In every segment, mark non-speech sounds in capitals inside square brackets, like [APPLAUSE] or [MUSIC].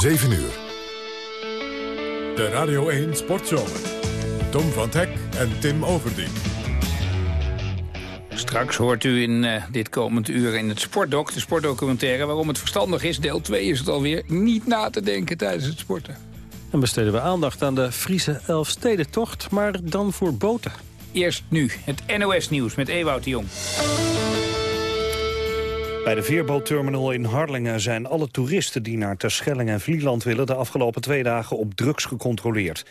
7 uur. De Radio 1 Sportzomer. Tom van Hek en Tim Overdien. Straks hoort u in uh, dit komend uur in het Sportdoc, de sportdocumentaire... waarom het verstandig is, deel 2 is het alweer, niet na te denken tijdens het sporten. En besteden we aandacht aan de Friese Elfstedentocht, maar dan voor boten. Eerst nu, het NOS-nieuws met Ewout de Jong. Bij de veerbootterminal in Harlingen zijn alle toeristen die naar Terschelling en Vlieland willen de afgelopen twee dagen op drugs gecontroleerd.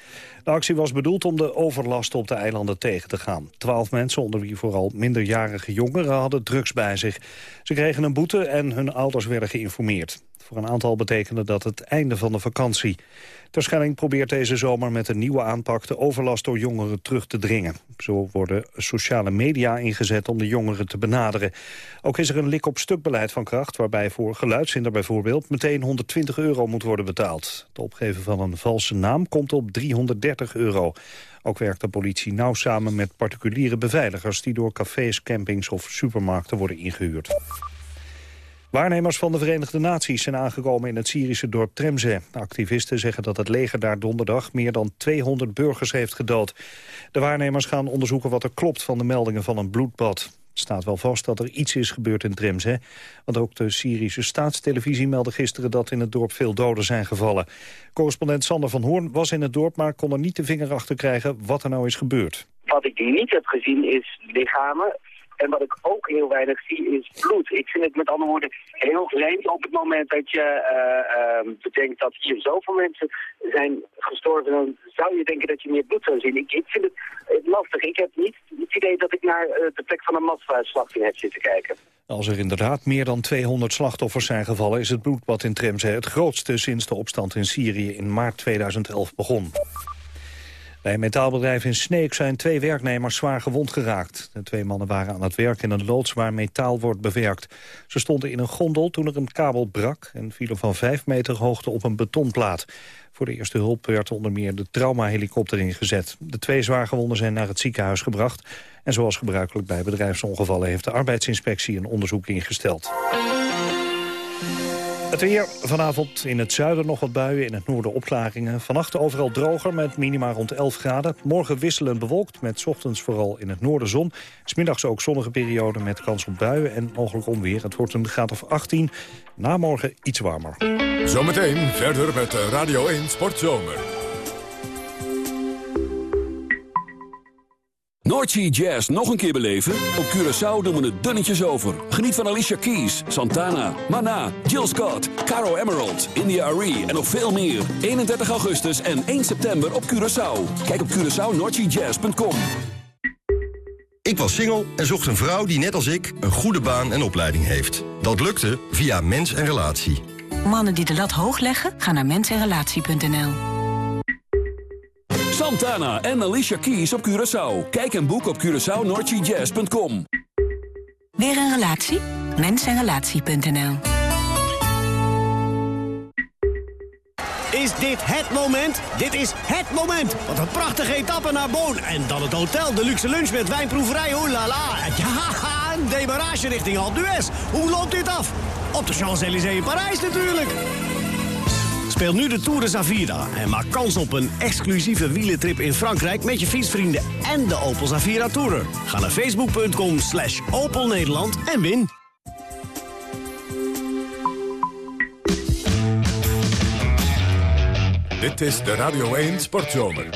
De actie was bedoeld om de overlast op de eilanden tegen te gaan. Twaalf mensen, onder wie vooral minderjarige jongeren, hadden drugs bij zich. Ze kregen een boete en hun ouders werden geïnformeerd. Voor een aantal betekende dat het einde van de vakantie. Terschelling probeert deze zomer met een nieuwe aanpak de overlast door jongeren terug te dringen. Zo worden sociale media ingezet om de jongeren te benaderen. Ook is er een lik-op-stuk beleid van kracht waarbij voor geluidszinder bijvoorbeeld meteen 120 euro moet worden betaald. Het opgeven van een valse naam komt op 330 euro. Ook werkt de politie nauw samen met particuliere beveiligers... die door cafés, campings of supermarkten worden ingehuurd. Waarnemers van de Verenigde Naties zijn aangekomen in het Syrische dorp Tremze. Activisten zeggen dat het leger daar donderdag meer dan 200 burgers heeft gedood. De waarnemers gaan onderzoeken wat er klopt van de meldingen van een bloedbad. Het staat wel vast dat er iets is gebeurd in Tremze. Want ook de Syrische staatstelevisie meldde gisteren dat in het dorp veel doden zijn gevallen. Correspondent Sander van Hoorn was in het dorp, maar kon er niet de vinger achter krijgen wat er nou is gebeurd. Wat ik niet heb gezien is lichamen en wat ik ook heel weinig zie is bloed. Ik vind het met andere woorden heel vreemd op het moment dat je uh, bedenkt dat hier zoveel mensen zijn gestorven. Dan zou je denken dat je meer bloed zou zien. Ik, ik vind het lastig. Ik heb niet het idee dat ik naar uh, de plek van een massaslachting heb zitten kijken. Als er inderdaad meer dan 200 slachtoffers zijn gevallen... is het bloedbad in Tremze het grootste sinds de opstand in Syrië in maart 2011 begon. Bij een metaalbedrijf in Sneek zijn twee werknemers zwaar gewond geraakt. De twee mannen waren aan het werk in een loods waar metaal wordt bewerkt. Ze stonden in een gondel toen er een kabel brak... en vielen van vijf meter hoogte op een betonplaat. Voor de eerste hulp werd onder meer de traumahelikopter ingezet. De twee zwaargewonden zijn naar het ziekenhuis gebracht. En zoals gebruikelijk bij bedrijfsongevallen... heeft de arbeidsinspectie een onderzoek ingesteld. Vanavond in het zuiden nog wat buien, in het noorden opklaringen. Vannacht overal droger met minima rond 11 graden. Morgen wisselend bewolkt met ochtends vooral in het noorden zon. Smiddags ook zonnige periode met kans op buien en mogelijk onweer. Het wordt een graad of 18. Na morgen iets warmer. Zometeen verder met Radio 1 Sportzomer. Noordsea Jazz nog een keer beleven? Op Curaçao doen we het dunnetjes over. Geniet van Alicia Keys, Santana, Mana, Jill Scott, Caro Emerald, India Arie en nog veel meer. 31 augustus en 1 september op Curaçao. Kijk op CuraçaoNoordseaJazz.com Ik was single en zocht een vrouw die net als ik een goede baan en opleiding heeft. Dat lukte via Mens en Relatie. Mannen die de lat hoog leggen, gaan naar mensenrelatie.nl. Santana en Alicia Keys op Curaçao. Kijk en boek op CuraçaoNordGJazz.com. Weer een relatie? Mensenrelatie.nl Is dit het moment? Dit is het moment! Wat een prachtige etappe naar Boon. En dan het hotel, de luxe lunch met wijnproeverij, oh la la. Ja, [LAUGHS] een demarage richting Alpe d'Huez. Hoe loopt dit af? Op de Champs-Élysées in Parijs natuurlijk. Speel nu de Tour de Zavira en maak kans op een exclusieve wielentrip in Frankrijk... met je fietsvrienden en de Opel Zavira Tourer. Ga naar facebook.com slash Opel Nederland en win. Dit is de Radio 1 Sportzomer.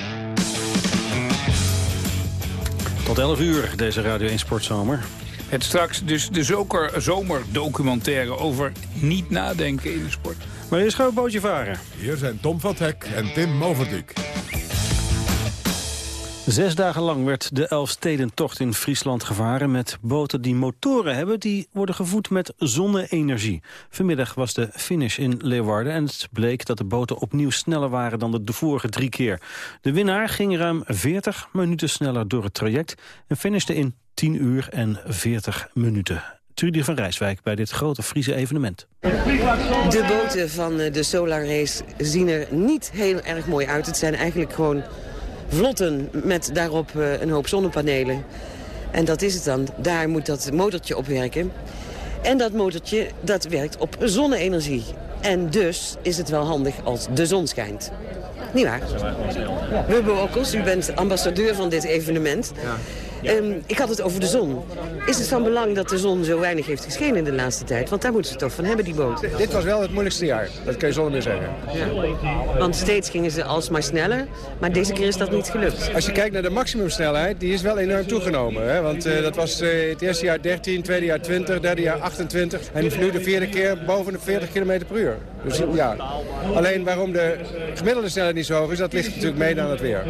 Tot 11 uur, deze Radio 1 Sportzomer. Het straks dus de zoker, zomerdocumentaire over niet nadenken in de sport. Maar eerst gaan we bootje varen. Hier zijn Tom van Hek en Tim Moverdijk. Zes dagen lang werd de Elfstedentocht in Friesland gevaren... met boten die motoren hebben, die worden gevoed met zonne-energie. Vanmiddag was de finish in Leeuwarden... en het bleek dat de boten opnieuw sneller waren dan de vorige drie keer. De winnaar ging ruim 40 minuten sneller door het traject... en finishte in 10 uur en 40 minuten. Trudy van Rijswijk bij dit grote Friese evenement. De boten van eh, de Solar Race zien er niet heel erg mooi uit. Het zijn eigenlijk gewoon vlotten met daarop eh, een hoop zonnepanelen. En dat is het dan. Daar moet dat motortje op werken. En dat motortje dat werkt op zonne-energie. En dus is het wel handig als de zon schijnt. Niet waar? Wubbo Okkels, u bent ambassadeur van dit evenement. Ehm, ik had het over de zon. Is het van belang dat de zon zo weinig heeft geschenen in de laatste tijd? Want daar moeten ze toch van hebben, die boot. Dit was wel het moeilijkste jaar, dat kun je zonder meer zeggen. Ja. Want steeds gingen ze alsmaar sneller, maar deze keer is dat niet gelukt. Als je kijkt naar de maximumsnelheid, die is wel enorm toegenomen. Hè? Want uh, dat was uh, het eerste jaar 13, tweede jaar 20, derde jaar 28. En nu de vierde keer boven de 40 km per uur. Dus ja, alleen waarom de gemiddelde snelheid niet zo hoog is, dat ligt natuurlijk mee aan het weer.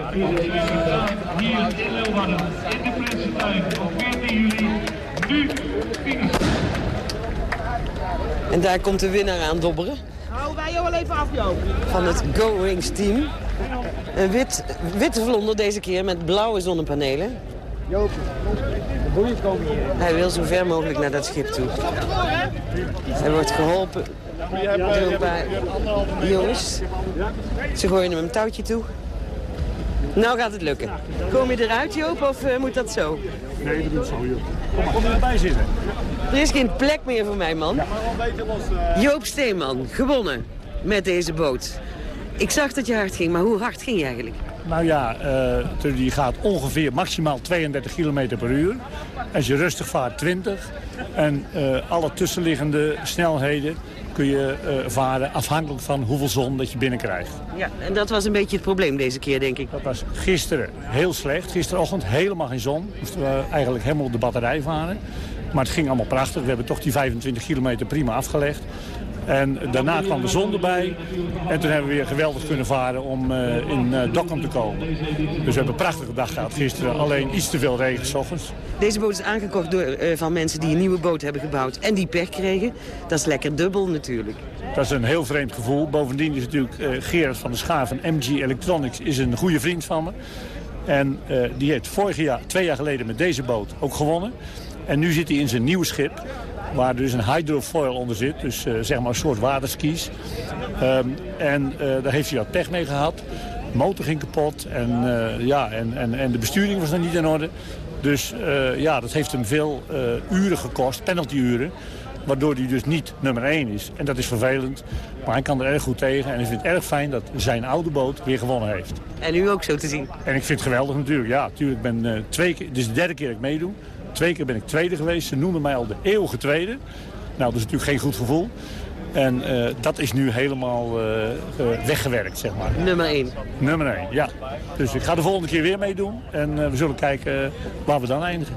En daar komt de winnaar aan dobberen. Hou wij jou wel even af, Joop. Van het Go Rings team. Een wit, witte vlonder deze keer met blauwe zonnepanelen. Joop, de boeien komen hier. Hij wil zo ver mogelijk naar dat schip toe. Hij wordt geholpen door een paar jongens. Ze gooien hem een touwtje toe. Nou gaat het lukken. Kom je eruit, Joop, of uh, moet dat zo? Nee, dat doet zo, Joop. Kom, kom erbij zitten. Er is geen plek meer voor mij, man. Joop Steeman, gewonnen met deze boot. Ik zag dat je hard ging, maar hoe hard ging je eigenlijk? Nou ja, uh, die gaat ongeveer maximaal 32 km per uur. Als je rustig vaart 20. En alle tussenliggende snelheden kun je uh, varen afhankelijk van hoeveel zon dat je binnenkrijgt. Ja, en dat was een beetje het probleem deze keer, denk ik. Dat was gisteren heel slecht. Gisterochtend helemaal geen zon. Moesten we eigenlijk helemaal op de batterij varen. Maar het ging allemaal prachtig. We hebben toch die 25 kilometer prima afgelegd. En daarna kwam de zon erbij. En toen hebben we weer geweldig kunnen varen om uh, in uh, Dokkum te komen. Dus we hebben een prachtige dag gehad gisteren. Alleen iets te veel regen s ochtends. Deze boot is aangekocht door, uh, van mensen die een nieuwe boot hebben gebouwd. En die pech kregen. Dat is lekker dubbel natuurlijk. Dat is een heel vreemd gevoel. Bovendien is natuurlijk Gerard van der Schaar van MG Electronics is een goede vriend van me. En die heeft vorig jaar, twee jaar geleden met deze boot ook gewonnen. En nu zit hij in zijn nieuwe schip waar dus een hydrofoil onder zit. Dus uh, zeg maar een soort waterskis. Um, en uh, daar heeft hij wat pech mee gehad. De motor ging kapot en, uh, ja, en, en, en de besturing was nog niet in orde. Dus ja, dat heeft hem veel uren gekost, penaltyuren. Waardoor hij dus niet nummer 1 is. En dat is vervelend. Maar hij kan er erg goed tegen. En ik vind het erg fijn dat zijn oude boot weer gewonnen heeft. En u ook zo te zien. En ik vind het geweldig natuurlijk. Ja, natuurlijk. Ik ben twee keer, dit is de derde keer dat ik meedoe. Twee keer ben ik tweede geweest. Ze noemen mij al de eeuwige tweede. Nou, dat is natuurlijk geen goed gevoel. En uh, dat is nu helemaal uh, uh, weggewerkt, zeg maar. Nummer 1. Nummer 1, ja. Dus ik ga de volgende keer weer meedoen. En we zullen kijken waar we dan eindigen.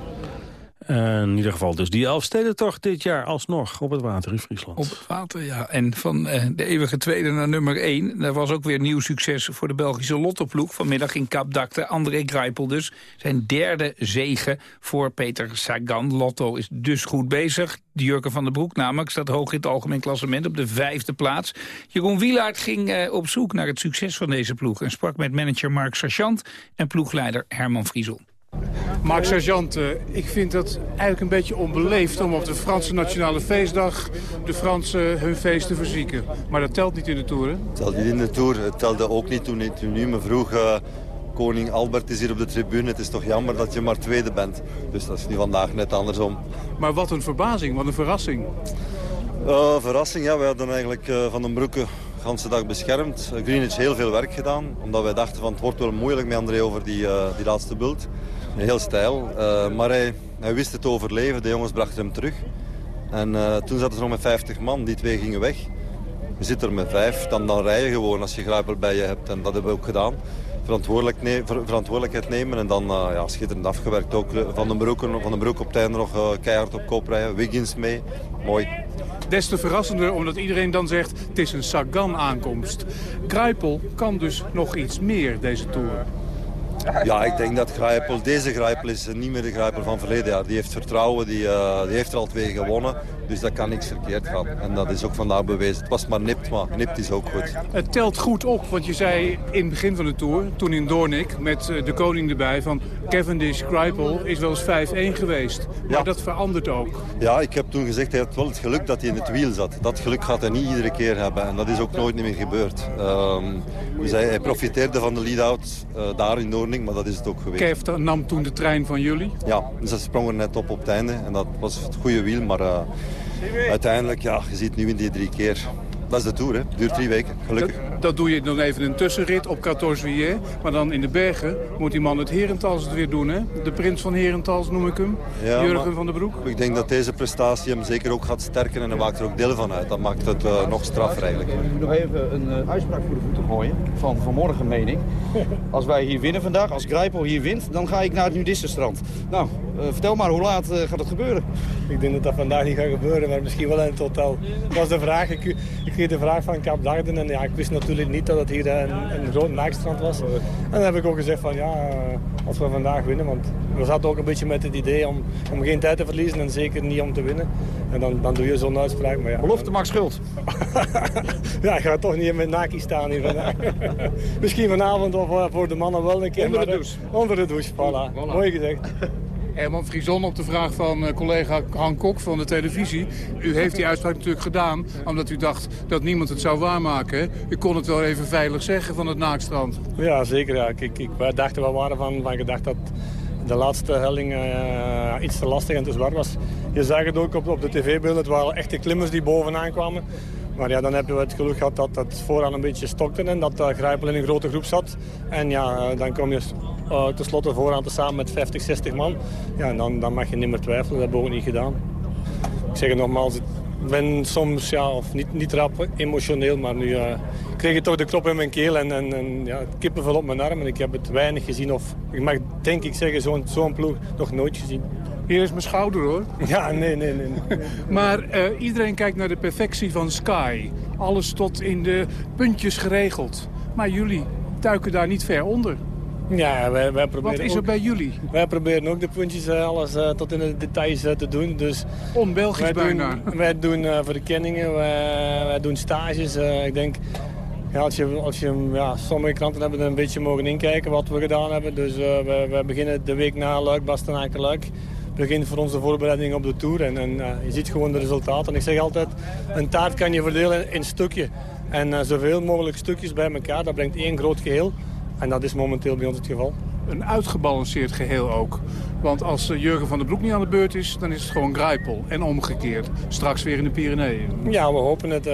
In ieder geval dus die Elfstedentocht dit jaar alsnog op het water in Friesland. Op het water, ja. En van uh, de eeuwige tweede naar nummer één. Daar was ook weer nieuw succes voor de Belgische lottoploeg. Vanmiddag in Kapdakte. André Greipel dus. Zijn derde zege voor Peter Sagan. Lotto is dus goed bezig. Jurken van der Broek namelijk staat hoog in het algemeen klassement op de vijfde plaats. Jeroen Wielaert ging uh, op zoek naar het succes van deze ploeg... en sprak met manager Mark Sergeant en ploegleider Herman Vriesel. Mark Sergeant, ik vind het eigenlijk een beetje onbeleefd om op de Franse Nationale Feestdag de Fransen hun feest te verzieken. Maar dat telt niet in de Tour, hè? Het telt niet in de Tour. Het telde ook niet toen, toen u me vroeg... Uh, koning Albert is hier op de tribune. Het is toch jammer dat je maar tweede bent. Dus dat is nu vandaag net andersom. Maar wat een verbazing, wat een verrassing. Uh, verrassing, ja. Wij hadden eigenlijk uh, Van den Broeke de hele dag beschermd. Greenwich heel veel werk gedaan. Omdat wij dachten van het wordt wel moeilijk met André over die, die laatste bult. Heel stijl. Uh, maar hij, wist het overleven. De jongens brachten hem terug. En uh, toen zaten ze nog met 50 man. Die twee gingen weg. Je zit er met vijf. Dan, dan rij je gewoon als je Gruipel bij je hebt. En dat hebben we ook gedaan. Verantwoordelijkheid nemen. En dan uh, ja, schitterend afgewerkt. Ook Van den Broek, van den Broek op het nog keihard op kop rijden. Wiggins mee. Mooi. Des te verrassender omdat iedereen dan zegt het is een Sagan-aankomst. Kruipel kan dus nog iets meer deze Tour. Ja, ik denk dat Grijpel, deze Grijpel is niet meer de Grijpel van verleden jaar. Die heeft vertrouwen, die, uh, die heeft er al twee gewonnen. Dus dat kan niks verkeerd gaan. En dat is ook vandaag bewezen. Het was maar nipt, maar nipt is ook goed. Het telt goed op, want je zei in het begin van de Tour, toen in Doornik, met de koning erbij, van Cavendish Grijpel is wel eens 5-1 geweest. Maar ja. dat verandert ook. Ja, ik heb toen gezegd, hij heeft wel het geluk dat hij in het wiel zat. Dat geluk gaat hij niet iedere keer hebben. En dat is ook nooit meer gebeurd. Um, dus hij, hij, profiteerde van de lead-out uh, daar in Doornik, maar dat is het ook geweest. Kev nam toen de trein van jullie? Ja, dus ze sprongen net op op het einde. En dat was het goede wiel, maar... Uh, uiteindelijk, ja, je ziet nu in die drie keer dat is de Tour, hè. duurt drie weken, gelukkig. Dat, dat doe je dan even een tussenrit op 14 juillet. Maar dan in de bergen moet die man het Herentals het weer doen, hè? De prins van Herentals noem ik hem, Ja, Jurgen maar van den Broek. Ik denk dat deze prestatie hem zeker ook gaat sterken en hij maakt er ook deel van uit. Dat maakt het eh, nog straffer eigenlijk. Ik moet nog even een eh, uitspraak voor de voeten gooien. Van vanmorgen meen ik. [LAUGHS] Als wij hier winnen vandaag, als Grijpel hier wint, dan ga ik naar het nudistenstrand. Nou, eh, vertel maar, hoe laat gaat het gebeuren? Ik denk dat dat vandaag niet gaat gebeuren, maar misschien wel in het hotel. Dat was de vraag. Ik, ik kreeg de vraag van Kaap Darden en ja, ik wist natuurlijk niet dat het hier een, een groot naakstrand was. En dan heb ik ook gezegd van ja, eh, als we vandaag winnen, want we zaten ook een beetje met het idee om, om geen tijd te verliezen en zeker niet om te winnen. En dan, dan doe je zo'n uitspraak. Maar ja, Belofte maakt schuld. [LAUGHS] ja, ik ga toch niet met Naki staan hier vandaag. [LAUGHS] misschien vanavond of eh, voor de mannen wel een keer. Onder de eh, douche. Onder de douche, voilà. Mooi gezegd. Herman Frison op de vraag van eh, collega Han Kok van de televisie. U heeft die uitspraak natuurlijk gedaan omdat u dacht dat niemand het zou waarmaken. U kon het wel even veilig zeggen van het naakstrand. Ja, zeker. Ja. Ik, wij dachten, we waren van, van gedacht dat de laatste helling eh, iets te lastig en te zwaar was. Je zag het ook op, op de tv-beelden. Het waren echte klimmers die bovenaan kwamen. Maar ja, dan hebben we het geluk gehad dat het vooraan een beetje stokte en dat uh, Grijpel in een grote groep zat. En ja, eh, dan kom je uh, tenslotte vooraan te samen met 50, 60 man. Ja, en dan, dan mag je niet meer twijfelen. Dat hebben we ook niet gedaan. Ik zeg het nogmaals, ik ben soms ja, of niet, niet rap emotioneel, maar nu uh, kreeg ik toch de krop in mijn keel en, en, en ja, kippenvel op mijn arm. En ik heb het weinig gezien, of ik mag denk ik zeggen, zo'n zo'n ploeg nog nooit gezien. Hier is mijn schouder hoor. [LAUGHS] Ja, nee, nee, nee. nee. maar uh, iedereen kijkt naar de perfectie van Sky. Alles tot in de puntjes geregeld. Maar jullie duiken daar niet ver onder. Ja, wij, wij proberen Wat is er ook, bij jullie? Wij proberen ook de puntjes uh, alles uh, tot in de details uh, te doen. Dus On-Belgisch wij bijna. Doen, wij doen [LAUGHS] verkenningen, wij, wij, doen stages. ik denk, ja, als je, als je, ja, sommige kranten hebben er een beetje mogen inkijken wat we gedaan hebben. Dus wij, wij beginnen de week na Luik, Bastenaken, Luik begint voor onze voorbereiding op de Tour. En, en uh, je ziet gewoon de resultaten. Ik zeg altijd, een taart kan je verdelen in stukje. En uh, zoveel mogelijk stukjes bij elkaar, dat brengt één groot geheel. En dat is momenteel bij ons het geval. Een uitgebalanceerd geheel ook. Want als uh, Jurgen van der Broek niet aan de beurt is, dan is het gewoon Grijpel. En omgekeerd. Straks weer in de Pyreneeën. Ja, we hopen het.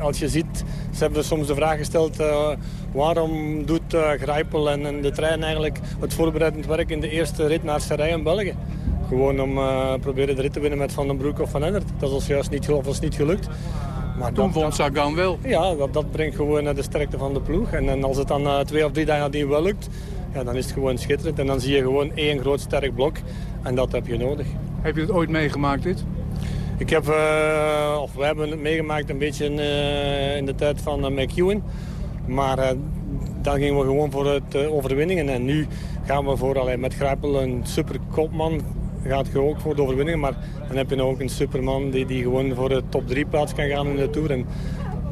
als je ziet, ze hebben soms de vraag gesteld... waarom doet Grijpel en, en, de trein eigenlijk het voorbereidend werk... in de eerste rit naar Serij in België? Gewoon om uh, proberen de rit te winnen met Van den Broek of Van Endert. Dat is ons juist niet, of ons niet gelukt. Maar Toen won Sagan wel. Ja, dat, dat brengt gewoon naar de sterkte van de ploeg. En, en als het dan uh, twee of drie dagen nadien wel lukt, ja, dan is het gewoon schitterend. En dan zie je gewoon één groot sterk blok. En dat heb je nodig. Heb je het ooit meegemaakt, dit? Ik heb, uh, of we hebben het meegemaakt een beetje in, in de tijd van McEwen. Maar dan gingen we gewoon voor het overwinningen. En nu gaan we voor alleen met Grijpel een super kopman gaat je ook voor de overwinning. Maar dan heb je ook een superman die, die gewoon voor de top 3 plaats kan gaan in de Tour. En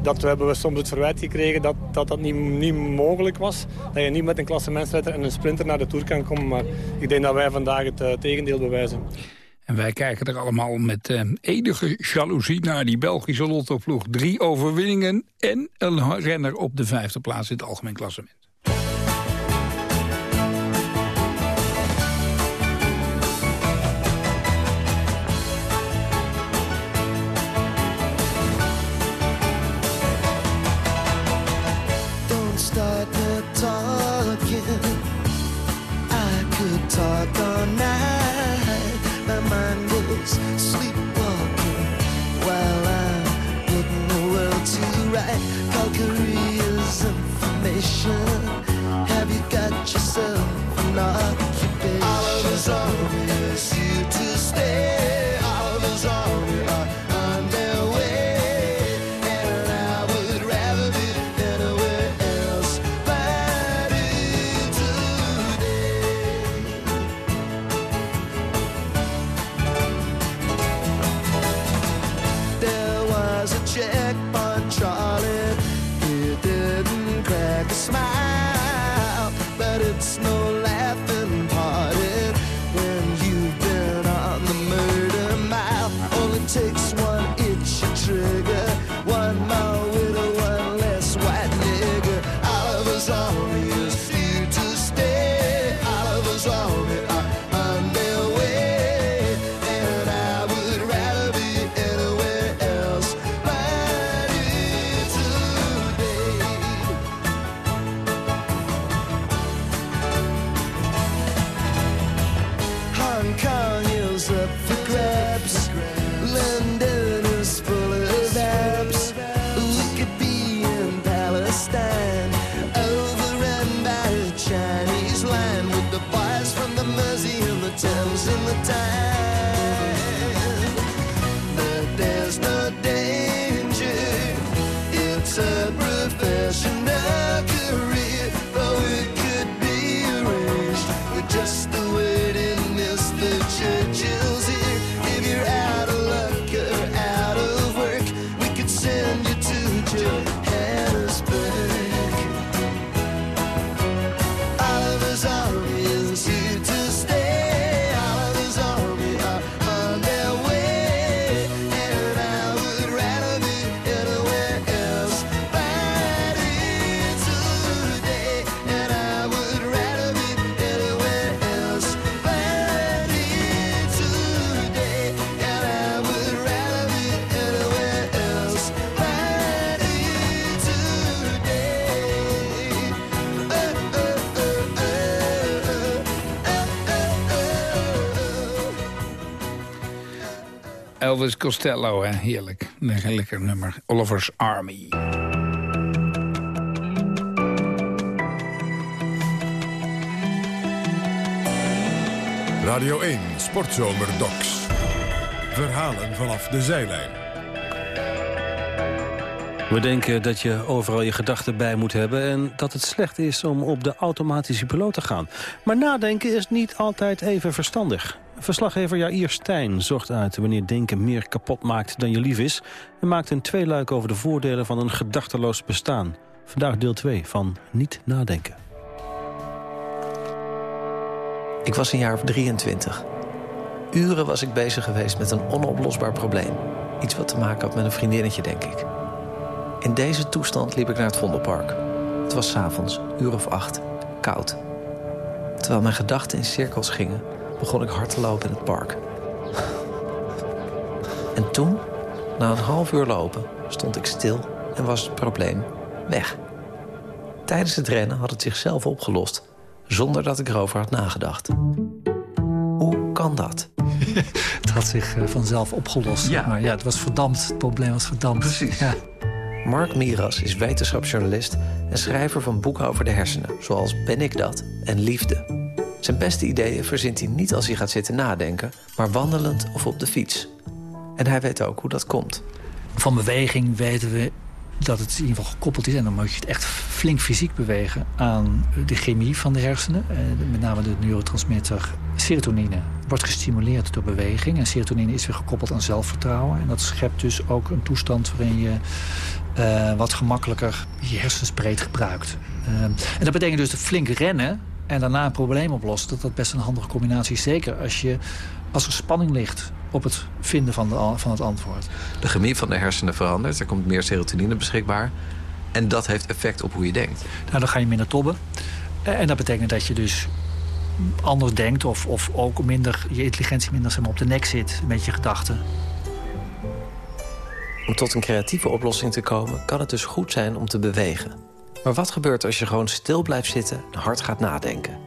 dat hebben we soms het verwijt gekregen dat dat, dat niet, niet mogelijk was. Dat je niet met een klassementsrijder en een sprinter naar de Tour kan komen. Maar ik denk dat wij vandaag het uh, tegendeel bewijzen. En wij kijken er allemaal met uh, enige jaloezie naar die Belgische lottoploeg. Drie overwinningen en een renner op de vijfde plaats in het algemeen klassement. Elvis Costello, hè? heerlijk. Een lekker nummer. Oliver's Army. Radio 1 Sportzomer Docs. Verhalen vanaf de zijlijn. We denken dat je overal je gedachten bij moet hebben... en dat het slecht is om op de automatische piloot te gaan. Maar nadenken is niet altijd even verstandig. Verslaggever Jair Stijn zocht uit wanneer denken meer kapot maakt dan je lief is... en maakt een tweeluik over de voordelen van een gedachteloos bestaan. Vandaag deel 2 van Niet Nadenken. Ik was een jaar of 23. Uren was ik bezig geweest met een onoplosbaar probleem. Iets wat te maken had met een vriendinnetje, denk ik. In deze toestand liep ik naar het Vondelpark. Het was 's avonds, uur of acht, koud. Terwijl mijn gedachten in cirkels gingen, begon ik hard te lopen in het park. En toen, na een half uur lopen, stond ik stil en was het probleem weg. Tijdens het rennen had het zichzelf opgelost, zonder dat ik erover had nagedacht. Hoe kan dat? [LAUGHS] Het had zich eh, vanzelf opgelost. Ja. Maar ja, het was verdampt. Het probleem was verdampt. Precies. Ja. Mark Miras is wetenschapsjournalist en schrijver van boeken over de hersenen, zoals Ben ik dat en Liefde. Zijn beste ideeën verzint hij niet als hij gaat zitten nadenken, maar wandelend of op de fiets. En hij weet ook hoe dat komt. Van beweging weten we dat het in ieder geval gekoppeld is... en dan moet je het echt flink fysiek bewegen aan de chemie van de hersenen. Eh, met name de neurotransmitter serotonine wordt gestimuleerd door beweging. En serotonine is weer gekoppeld aan zelfvertrouwen. En dat schept dus ook een toestand waarin je eh, wat gemakkelijker je hersens breed gebruikt. Eh, en dat betekent dus dat flink rennen en daarna een probleem oplossen... dat dat best een handige combinatie is. Zeker als, je, als er spanning ligt op het vinden van, de, van het antwoord. De chemie van de hersenen verandert, er komt meer serotonine beschikbaar. En dat heeft effect op hoe je denkt. Nou, dan ga je minder tobben. En dat betekent dat je dus anders denkt... of, of ook minder, je intelligentie minder op de nek zit met je gedachten. Om tot een creatieve oplossing te komen kan het dus goed zijn om te bewegen. Maar wat gebeurt als je gewoon stil blijft zitten en hard gaat nadenken?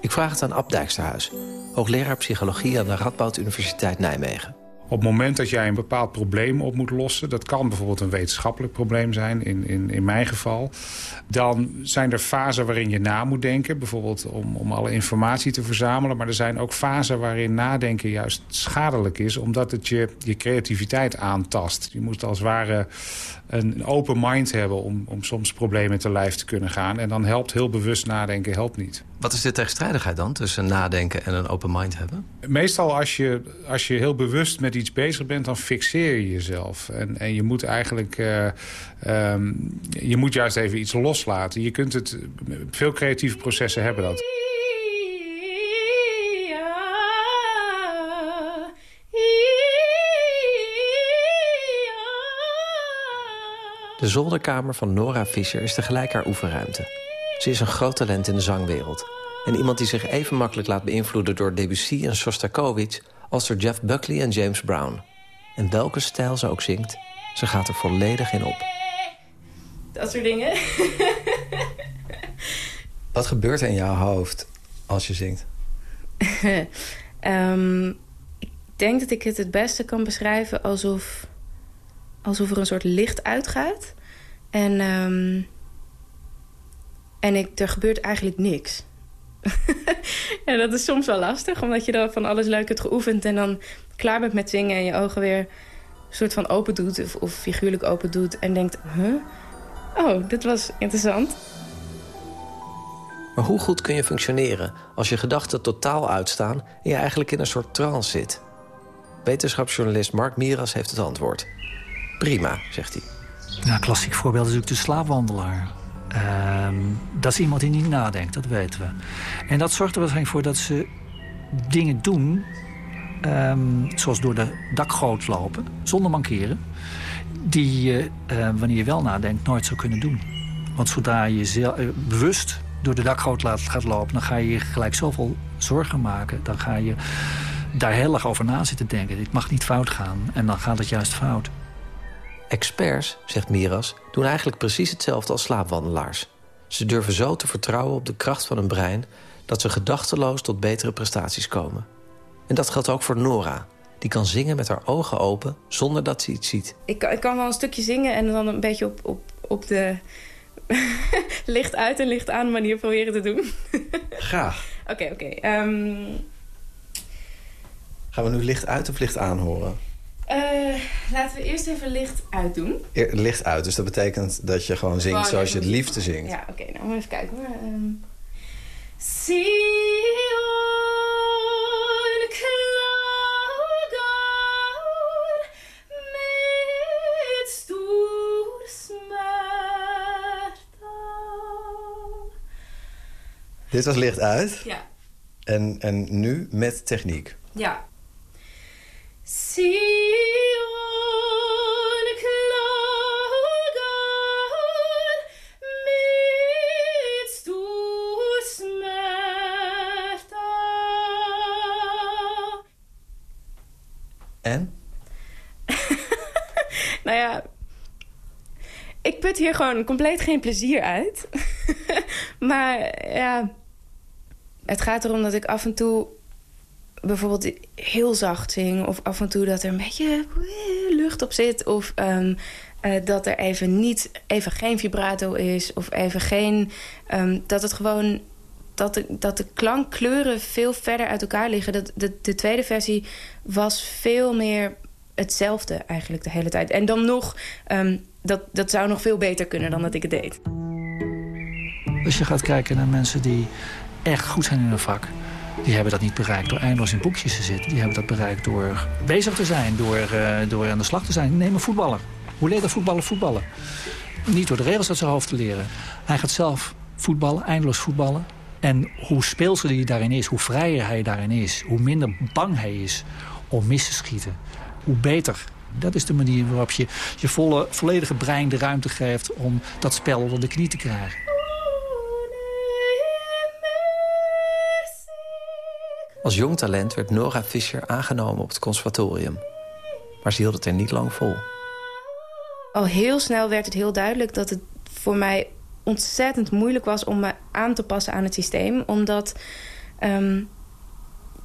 Ik vraag het aan Ab Dijksterhuis, hoogleraar psychologie aan de Radboud Universiteit Nijmegen. Op het moment dat jij een bepaald probleem op moet lossen... dat kan bijvoorbeeld een wetenschappelijk probleem zijn, in, in, in mijn geval... dan zijn er fasen waarin je na moet denken. Bijvoorbeeld om, om alle informatie te verzamelen. Maar er zijn ook fasen waarin nadenken juist schadelijk is... omdat het je, je creativiteit aantast. Je moet als het ware een open mind hebben... Om, om soms problemen te lijf te kunnen gaan. En dan helpt heel bewust nadenken helpt niet. Wat is de tegenstrijdigheid dan tussen nadenken en een open mind hebben? Meestal als je, als je heel bewust met iets bezig bent, dan fixeer je jezelf. En, en je moet eigenlijk, eh, ehm, je moet juist even iets loslaten. Je kunt het, veel creatieve processen hebben dat. De zolderkamer van Nora Fischer is tegelijk haar oefenruimte. Ze is een groot talent in de zangwereld. En iemand die zich even makkelijk laat beïnvloeden door Debussy en Shostakovich... als door Jeff Buckley en James Brown. En welke stijl ze ook zingt, ze gaat er volledig in op. Dat soort dingen. [LAUGHS] Wat gebeurt er in jouw hoofd als je zingt? [LAUGHS] Ehm, ik denk dat ik het het beste kan beschrijven alsof, alsof er een soort licht uitgaat. En, ehm, en ik, er gebeurt eigenlijk niks. [LAUGHS] en dat is soms wel lastig, omdat je dan van alles leuk hebt geoefend... en dan klaar bent met zingen en je ogen weer een soort van open doet... of, of figuurlijk open doet en denkt, huh? Oh, dit was interessant. Maar hoe goed kun je functioneren als je gedachten totaal uitstaan... en je eigenlijk in een soort trance zit? Wetenschapsjournalist Mark Miras heeft het antwoord. Prima, zegt hij. Ja, een klassiek voorbeeld is natuurlijk de slaapwandelaar. Ehm, dat is iemand die niet nadenkt, dat weten we. En dat zorgt er waarschijnlijk voor dat ze dingen doen... ehm, zoals door de dakgoot lopen, zonder mankeren... die je, eh, wanneer je wel nadenkt, nooit zou kunnen doen. Want zodra je eh, bewust door de dakgoot laat, gaat lopen... dan ga je je gelijk zoveel zorgen maken. Dan ga je daar heel erg over na zitten denken. Dit mag niet fout gaan. En dan gaat het juist fout. Experts, zegt Miras, doen eigenlijk precies hetzelfde als slaapwandelaars. Ze durven zo te vertrouwen op de kracht van hun brein... dat ze gedachteloos tot betere prestaties komen. En dat geldt ook voor Nora. Die kan zingen met haar ogen open zonder dat ze iets ziet. Ik, kan- ik kan wel een stukje zingen en dan een beetje op, op, op de [LAUGHS] licht uit en licht aan manier proberen te doen. [LAUGHS] Graag. Oké, oké. ehm, Gaan we nu licht uit of licht aanhoren? Eh, laten we eerst even licht uitdoen. Licht uit, dus dat betekent dat je gewoon zingt Gewoon zoals je het liefste zingt. Ja, oké. nou, maar even kijken hoor. Smärta. Dit was licht uit. Ja. En, en nu met techniek. Ja. En? [LAUGHS] Nou ja, ik put hier gewoon compleet geen plezier uit. [LAUGHS] maar ja, het gaat erom dat ik af en toe bijvoorbeeld heel zacht zing... of af en toe dat er een beetje lucht op zit... of ehm, eh, dat er even, niet, even geen vibrato is of even geen... ehm, dat het gewoon... Dat de, dat de klankkleuren veel verder uit elkaar liggen. Dat, de, de tweede versie was veel meer hetzelfde eigenlijk de hele tijd. En dan nog, ehm, dat, dat zou nog veel beter kunnen dan dat ik het deed. Als je gaat kijken naar mensen die echt goed zijn in hun vak... die hebben dat niet bereikt door eindeloos in boekjes te zitten. Die hebben dat bereikt door bezig te zijn, door, eh, door aan de slag te zijn. Neem een voetballer. Hoe leert een voetballer voetballen? Niet door de regels uit zijn hoofd te leren. Hij gaat zelf voetballen, eindeloos voetballen. En hoe speelser hij daarin is, hoe vrijer hij daarin is... hoe minder bang hij is om mis te schieten, hoe beter. Dat is de manier waarop je je volle, volledige brein de ruimte geeft... om dat spel onder de knie te krijgen. Als jong talent werd Nora Fischer aangenomen op het conservatorium. Maar ze hield het er niet lang vol. Al heel snel werd het heel duidelijk dat het voor mij ontzettend moeilijk was om me aan te passen aan het systeem. Omdat ehm,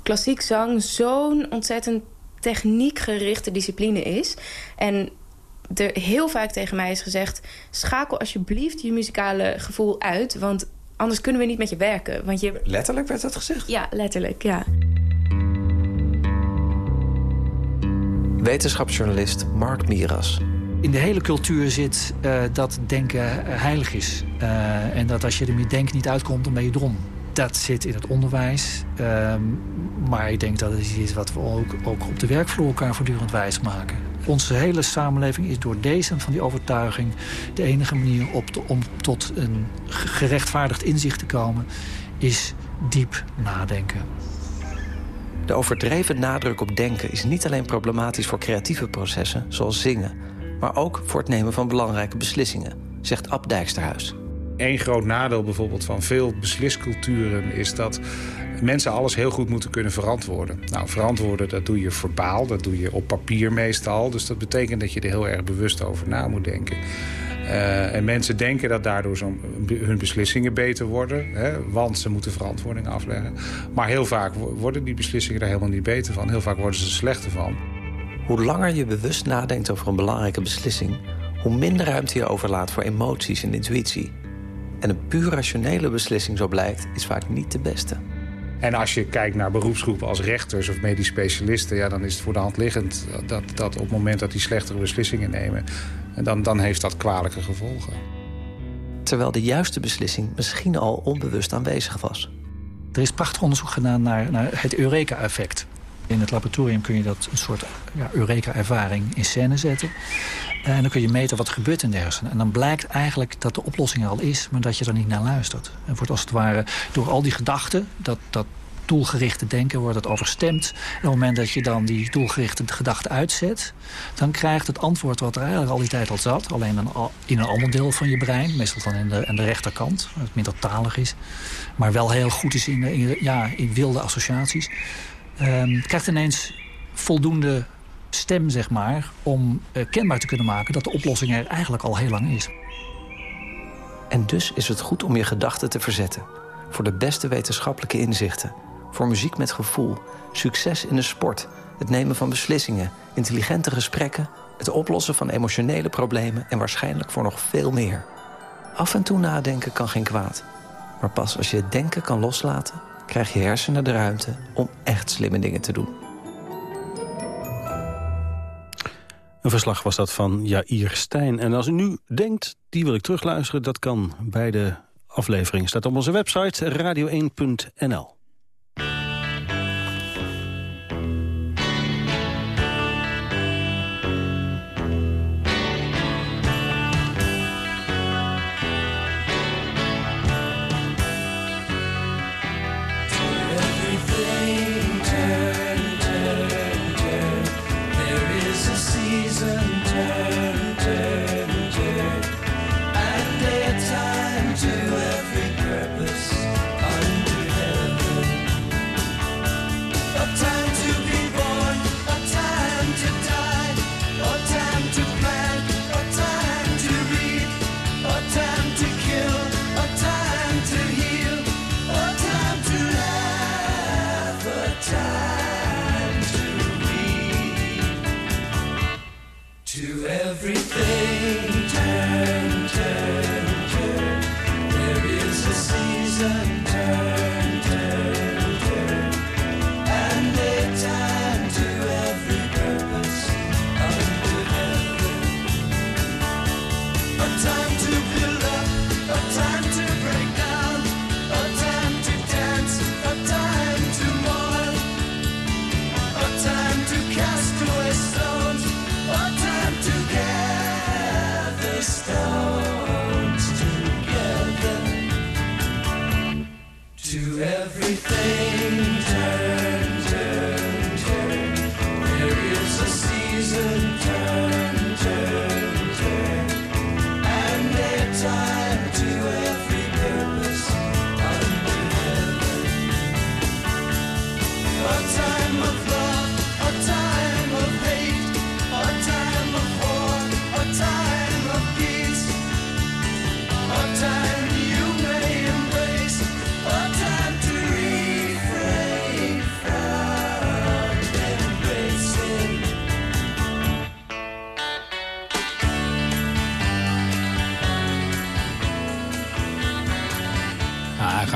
klassiek zang zo'n ontzettend techniekgerichte discipline is. En er heel vaak tegen mij is gezegd... schakel alsjeblieft je muzikale gevoel uit... want anders kunnen we niet met je werken. Want je... Letterlijk werd dat gezegd? Ja, letterlijk, ja. Wetenschapsjournalist Mark Miras. In de hele cultuur zit eh, dat denken heilig is. Eh, en dat als je ermee denken niet uitkomt, dan ben je dom. Dat zit in het onderwijs. Ehm, maar ik denk dat het iets wat we ook, ook op de werkvloer elkaar voortdurend wijs maken. Onze hele samenleving is door deze van die overtuiging... de enige manier op om tot een ge- gerechtvaardigd inzicht te komen... is diep nadenken. De overdreven nadruk op denken is niet alleen problematisch voor creatieve processen, zoals zingen, maar ook voor het nemen van belangrijke beslissingen, zegt Ab Dijksterhuis. Eén groot nadeel bijvoorbeeld van veel beslisculturen is dat mensen alles heel goed moeten kunnen verantwoorden. Nou, verantwoorden dat doe je verbaal, dat doe je op papier meestal. Dus dat betekent dat je er heel erg bewust over na moet denken. Eh, en mensen denken dat daardoor zo'n- hun beslissingen beter worden, hè, want ze moeten verantwoording afleggen. Maar heel vaak wo- worden die beslissingen er helemaal niet beter van. Heel vaak worden ze er slechter van. Hoe langer je bewust nadenkt over een belangrijke beslissing, hoe minder ruimte je overlaat voor emoties en intuïtie. En een puur rationele beslissing, zo blijkt, is vaak niet de beste. En als je kijkt naar beroepsgroepen als rechters of medisch specialisten... Ja, dan is het voor de hand liggend dat, dat op het moment dat die slechtere beslissingen nemen... Dan, dan heeft dat kwalijke gevolgen. terwijl de juiste beslissing misschien al onbewust aanwezig was. Er is prachtig onderzoek gedaan naar, naar het Eureka-effect. In het laboratorium kun je dat een soort ja, Eureka-ervaring in scène zetten. En dan kun je meten wat er gebeurt in de hersenen. En dan blijkt eigenlijk dat de oplossing er al is, maar dat je er niet naar luistert. Het wordt als het ware door al die gedachten, dat, dat doelgerichte denken, wordt het overstemd. En op het moment dat je dan die doelgerichte gedachte uitzet... dan krijgt het antwoord wat er eigenlijk al die tijd al zat... alleen een, in een ander deel van je brein, meestal dan in de, aan de rechterkant... wat minder talig is, maar wel heel goed is in, ja, in wilde associaties... ehm, krijgt ineens voldoende stem, zeg maar... om eh, kenbaar te kunnen maken dat de oplossing er eigenlijk al heel lang is. En dus is het goed om je gedachten te verzetten. Voor de beste wetenschappelijke inzichten. Voor muziek met gevoel. Succes in de sport. Het nemen van beslissingen. Intelligente gesprekken. Het oplossen van emotionele problemen. En waarschijnlijk voor nog veel meer. Af en toe nadenken kan geen kwaad. Maar pas als je het denken kan loslaten... krijg je hersenen de ruimte om echt slimme dingen te doen. Een verslag was dat van Jair Stijn. En als u nu denkt, die wil ik terugluisteren... dat kan bij de aflevering. Staat op onze website radio1.nl.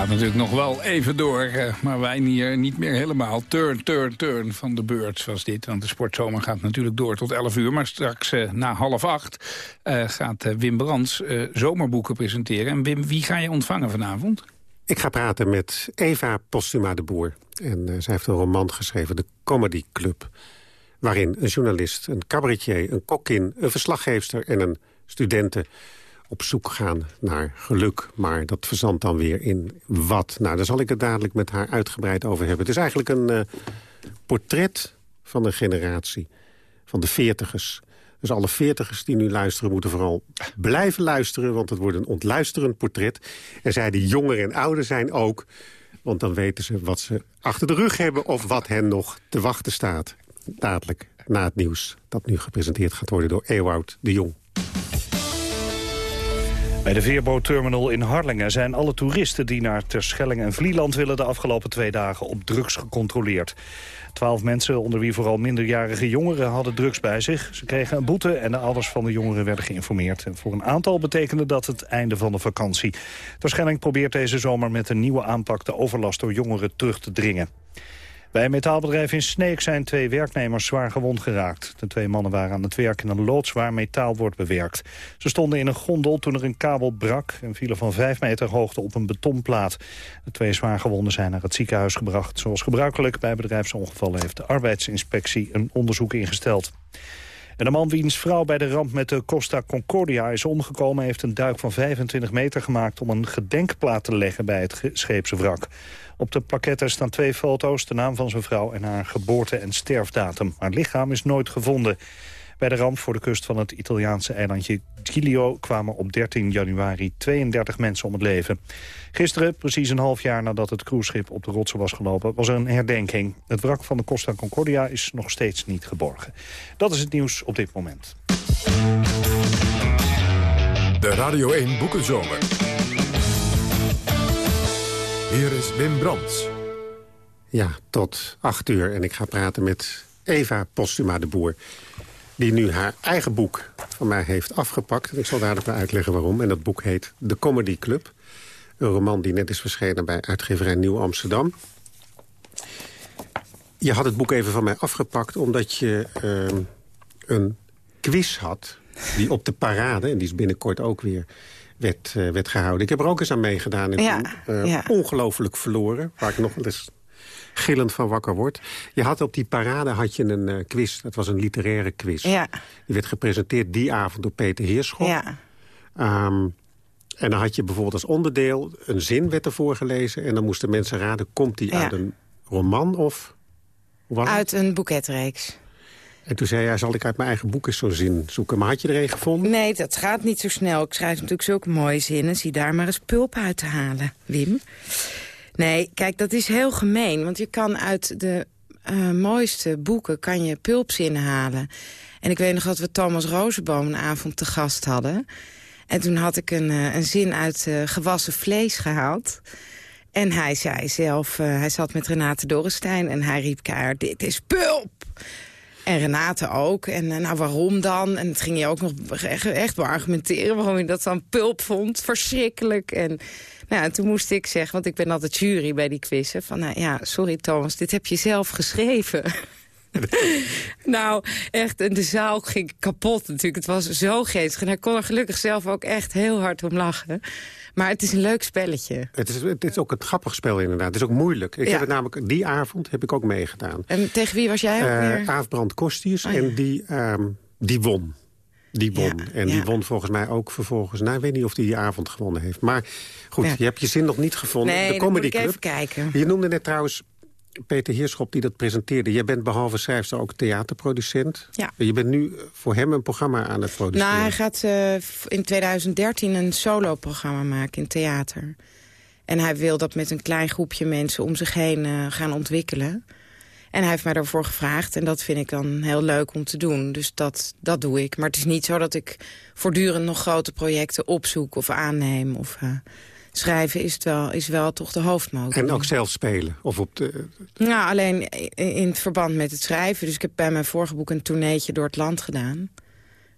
natuurlijk nog wel even door, eh, maar wij hier niet meer helemaal. Turn, turn, turn van de beurt was dit. Want de sportzomer gaat natuurlijk door tot 11 uur. Maar straks eh, na half acht eh, gaat Wim Brands zomerboeken presenteren. En Wim, wie ga je ontvangen vanavond? Ik ga praten met Eva Postuma de Boer. En zij heeft een roman geschreven, De Comedy Club. Waarin een journalist, een cabaretier, een kokkin, een verslaggeefster... en een studente op zoek gaan naar geluk. Maar dat verzandt dan weer in wat. Nou, daar zal ik het dadelijk met haar uitgebreid over hebben. Het is eigenlijk een eh, portret van een generatie, van de veertigers. Dus alle veertigers die nu luisteren moeten vooral blijven luisteren... want het wordt een ontluisterend portret. En zij die jonger en ouder zijn ook... want dan weten ze wat ze achter de rug hebben... of wat hen nog te wachten staat. Dadelijk, na het nieuws dat nu gepresenteerd gaat worden door Ewout de Jong. Bij de veerbootterminal in Harlingen zijn alle toeristen die naar Terschelling en Vlieland willen de afgelopen twee dagen op drugs gecontroleerd. Twaalf mensen, onder wie vooral minderjarige jongeren, hadden drugs bij zich. Ze kregen een boete en de ouders van de jongeren werden geïnformeerd. En voor een aantal betekende dat het einde van de vakantie. Terschelling probeert deze zomer met een nieuwe aanpak de overlast door jongeren terug te dringen. Bij een metaalbedrijf in Sneek zijn twee werknemers zwaar gewond geraakt. De twee mannen waren aan het werk in een loods waar metaal wordt bewerkt. Ze stonden in een gondel toen er een kabel brak... en vielen van vijf meter hoogte op een betonplaat. De twee zwaargewonden zijn naar het ziekenhuis gebracht. Zoals gebruikelijk bij bedrijfsongevallen heeft de arbeidsinspectie een onderzoek ingesteld. En de man wiens vrouw bij de ramp met de Costa Concordia is omgekomen... heeft een duik van 25 meter gemaakt om een gedenkplaat te leggen bij het scheepswrak. Op de plaquette staan twee foto's, de naam van zijn vrouw en haar geboorte- en sterfdatum. Haar lichaam is nooit gevonden. Bij de ramp voor de kust van het Italiaanse eilandje Giglio kwamen op 13 januari 32 mensen om het leven. Gisteren, precies een half jaar nadat het cruiseschip op de rotsen was gelopen, was er een herdenking. Het wrak van de Costa Concordia is nog steeds niet geborgen. Dat is het nieuws op dit moment. De Radio 1 Boekenzomer. Hier is Wim Brands. Ja, tot acht uur. En ik ga praten met Eva Postuma de Boer. Die nu haar eigen boek van mij heeft afgepakt. Ik zal dadelijk wel uitleggen waarom. En dat boek heet De Comedy Club. Een roman die net is verschenen bij uitgeverij Nieuw Amsterdam. Je had het boek even van mij afgepakt... omdat je ehm, een quiz had die op de parade... en die is binnenkort ook weer werd, eh, werd gehouden. Ik heb er ook eens aan meegedaan en Ja, toen eh, ja. ongelooflijk verloren. Waar ik nog wel eens gillend van wakker word. Je had op die parade had je een eh, quiz. Dat was een literaire quiz. Ja. Die werd gepresenteerd die avond door Peter Heerschop. Ja. Ehm, en dan had je bijvoorbeeld als onderdeel... een zin werd er voorgelezen... en dan moesten mensen raden... komt die Ja. uit een roman of... het? Uit een boeketreeks. En toen zei hij, zal ik uit mijn eigen boek eens zo'n zin zoeken. Maar had je er een gevonden? Nee, dat gaat niet zo snel. Ik schrijf natuurlijk zulke mooie zinnen. Zie daar maar eens pulp uit te halen, Wim. Nee, kijk, dat is heel gemeen. Want je kan uit de eh, mooiste boeken kan je pulpzinnen halen. En ik weet nog dat we Thomas Rozenboom een avond te gast hadden. En toen had ik een, eh, een zin uit eh, gewassen vlees gehaald. En hij zei zelf, hij zat met Renate Dorrestein en hij riep keihard, dit is pulp! En Renate ook. En nou, waarom dan? En het ging je ook nog echt, echt beargumenteren waarom je dat dan pulp vond. Verschrikkelijk. En, nou, en toen moest ik zeggen, want ik ben altijd jury bij die quizzen... van nou ja, sorry Thomas, dit heb je zelf geschreven. [LAUGHS] nou, echt, en de zaal ging kapot natuurlijk. Het was zo geestig. En hij kon er gelukkig zelf ook echt heel hard om lachen. Maar het is een leuk spelletje. Het is, het is ook een grappig spel inderdaad. Het is ook moeilijk. Ik Ja. heb het namelijk die avond heb ik ook meegedaan. En tegen wie was jij ook weer? Aafbrand Kostius. Oh, ja. En die, ehm, die won. Die won. en die won volgens mij ook vervolgens... Nou, ik weet niet of hij die avond gewonnen heeft. Maar goed, Ja. je hebt je zin nog niet gevonden. Nee, de Comedy Club. even kijken. Je noemde net trouwens Peter Heerschop die dat presenteerde. Jij bent behalve schrijfster ook theaterproducent. Ja. Je bent nu voor hem een programma aan het produceren. Nou, hij gaat eh, in 2013 een solo-programma maken in theater. En hij wil dat met een klein groepje mensen om zich heen eh, gaan ontwikkelen. En hij heeft mij daarvoor gevraagd en dat vind ik dan heel leuk om te doen. Dus dat, dat doe ik. Maar het is niet zo dat ik voortdurend nog grote projecten opzoek of aanneem. Of, eh, schrijven is, het wel, is wel toch de hoofdmoot. En ook zelf spelen. Of op de, Nou, alleen in het verband met het schrijven. Dus ik heb bij mijn vorige boek een tourneetje door het land gedaan.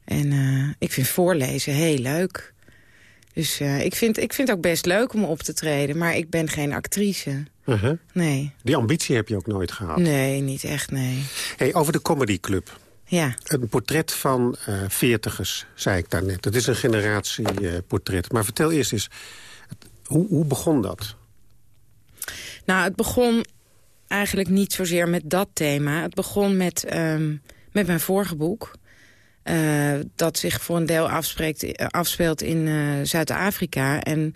En eh, ik vind voorlezen heel leuk. Dus eh, ik, vind, ik vind het ook best leuk om op te treden. Maar ik ben geen actrice. Uh-huh. Nee. Die ambitie heb je ook nooit gehad. Nee, niet echt, nee. Hey, over de Comedy Club. Ja. Een portret van eh, veertigers, zei ik daarnet. Het is een generatieportret. maar vertel eerst eens, hoe, hoe begon dat? Nou, het begon eigenlijk niet zozeer met dat thema. Het begon met, ehm, met mijn vorige boek. Eh, dat zich voor een deel afspreekt, eh, afspeelt in eh, Zuid-Afrika. En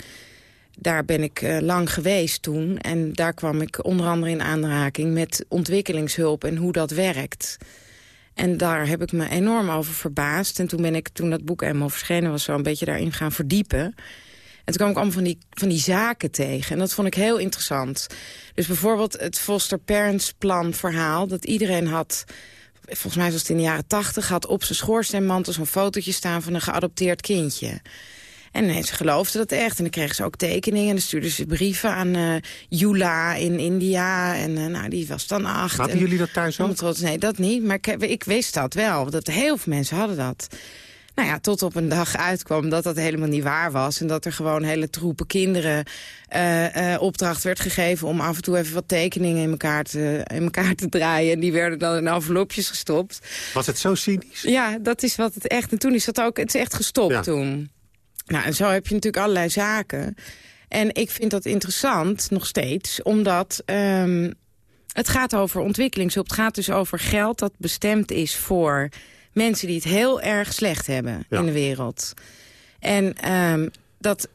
daar ben ik lang geweest toen. En daar kwam ik onder andere in aanraking met ontwikkelingshulp en hoe dat werkt. En daar heb ik me enorm over verbaasd. En toen ben ik, toen dat boek eenmaal verschenen was, zo een beetje daarin gaan verdiepen. En toen kwam ik allemaal van die, van die zaken tegen. En dat vond ik heel interessant. Dus bijvoorbeeld het foster parents plan verhaal... dat iedereen had, volgens mij was het in de jaren tachtig... had op zijn schoorsteenmantel zo'n fotootje staan van een geadopteerd kindje. En mensen geloofden dat echt. En dan kregen ze ook tekeningen. En dan stuurden ze brieven aan eh Yula in India. En eh, nou, die was dan acht. Hadden En- jullie dat thuis ook? Trots. Nee, dat niet. Maar ik, ik wist dat wel. Dat heel veel mensen hadden dat. Nou ja, tot op een dag uitkwam dat dat helemaal niet waar was. En dat er gewoon hele troepen kinderen eh, eh, opdracht werd gegeven... om af en toe even wat tekeningen in elkaar, te, in elkaar te draaien. En die werden dan in envelopjes gestopt. Was het zo cynisch? Ja, dat is wat het echt... En toen is dat ook... Het is echt gestopt toen. Nou, en zo heb je natuurlijk allerlei zaken. En ik vind dat interessant, nog steeds, omdat... ehm, het gaat over ontwikkelingshulp. Het gaat dus over geld dat bestemd is voor mensen die het heel erg slecht hebben in de wereld. En ehm, dat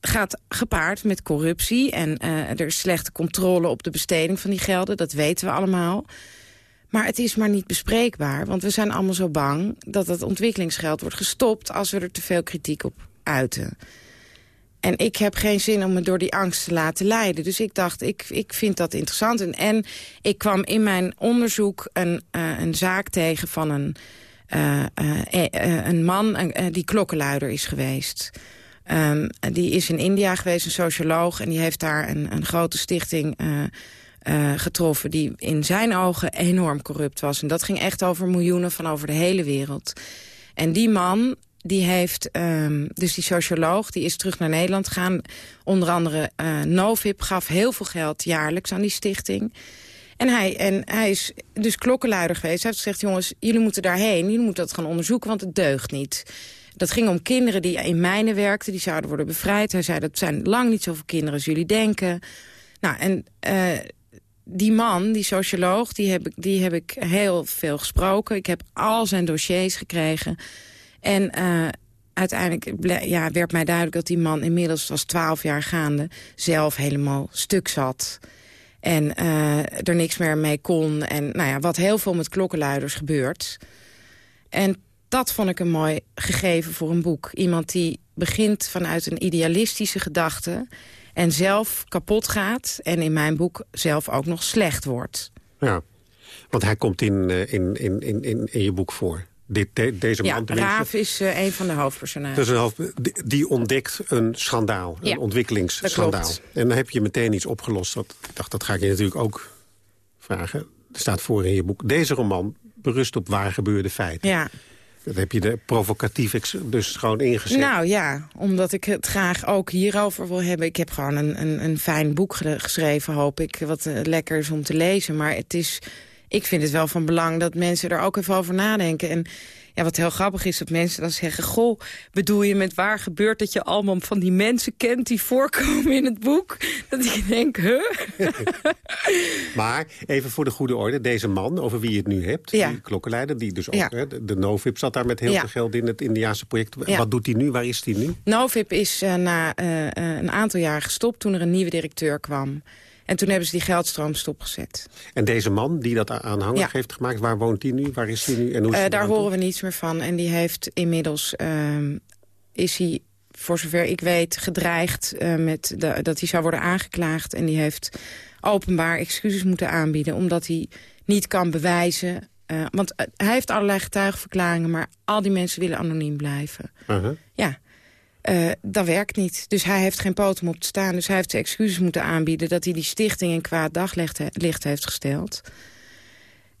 gaat gepaard met corruptie. En eh, er is slechte controle op de besteding van die gelden. Dat weten we allemaal. Maar het is maar niet bespreekbaar. Want we zijn allemaal zo bang dat het ontwikkelingsgeld wordt gestopt... als we er te veel kritiek op uiten. En ik heb geen zin om me door die angst te laten leiden. Dus ik dacht, ik, ik vind dat interessant. En, en ik kwam in mijn onderzoek een, eh, een zaak tegen van een, een man eh, die klokkenluider is geweest. Ehm, die is in India geweest, een socioloog. En die heeft daar een, een grote stichting eh, eh, getroffen... die in zijn ogen enorm corrupt was. En dat ging echt over miljoenen van over de hele wereld. En die man, die heeft, ehm, dus die socioloog, die is terug naar Nederland gegaan. Onder andere eh Novib gaf heel veel geld jaarlijks aan die stichting. En hij, en hij is dus klokkenluider geweest. Hij heeft gezegd, jongens, jullie moeten daarheen. Jullie moeten dat gaan onderzoeken, want het deugt niet. Dat ging om kinderen die in mijnen werkten. Die zouden worden bevrijd. Hij zei, dat zijn lang niet zoveel kinderen als jullie denken. Nou, en eh, die man, die socioloog, die heb, ik, die heb ik heel veel gesproken. Ik heb al zijn dossiers gekregen. En eh, uiteindelijk ja, werd mij duidelijk dat die man inmiddels was twaalf jaar gaande... zelf helemaal stuk zat. En eh, er niks meer mee kon. En nou ja, wat heel veel met klokkenluiders gebeurt. En dat vond ik een mooi gegeven voor een boek. Iemand die begint vanuit een idealistische gedachte... en zelf kapot gaat en in mijn boek zelf ook nog slecht wordt. Ja, want hij komt in, eh, in, in, in, in, in je boek voor. Dit, de- deze Ja, man tenminste. Raaf is eh, een van de hoofdpersonages. Hoofd- die, die ontdekt een schandaal, Ja, een ontwikkelingsschandaal. En dan heb je meteen iets opgelost. Dat, ik dacht, dat ga ik je natuurlijk ook vragen. Er staat voor in je boek. Deze roman berust op waar gebeurde feiten. Ja. Dat heb je de provocatief dus gewoon ingezet. Nou ja, omdat ik het graag ook hierover wil hebben. Ik heb gewoon een, een, een fijn boek ge- geschreven, hoop ik. Wat eh, lekker is om te lezen. Maar het is, ik vind het wel van belang dat mensen er ook even over nadenken. En ja, wat heel grappig is dat mensen dan zeggen... goh, bedoel je met waar gebeurt dat je allemaal van die mensen kent... die voorkomen in het boek? Dat ik denk, huh? [LAUGHS] Maar even voor de goede orde, deze man over wie je het nu hebt... Ja. die klokkenleider, die dus ook... Ja. Hè, de, Novib zat daar met heel Ja. veel geld in het Indiaanse project. Wat doet hij nu? Waar is hij nu? Novib is eh, na eh, een aantal jaar gestopt toen er een nieuwe directeur kwam. En toen hebben ze die geldstroom stopgezet. En deze man die dat aanhangig Ja. heeft gemaakt... waar woont hij nu? Waar is hij nu? En hoe is hij daar horen we niets meer van. En die heeft inmiddels, ehm, is hij, voor zover ik weet, gedreigd... eh, met de, dat hij zou worden aangeklaagd. En die heeft openbaar excuses moeten aanbieden... omdat hij niet kan bewijzen... eh, want hij heeft allerlei getuigenverklaringen... maar al die mensen willen anoniem blijven. Uh-huh. Ja, eh, dat werkt niet. Dus hij heeft geen poot om op te staan. Dus hij heeft zijn excuses moeten aanbieden... dat hij die stichting in kwaad daglicht licht heeft gesteld.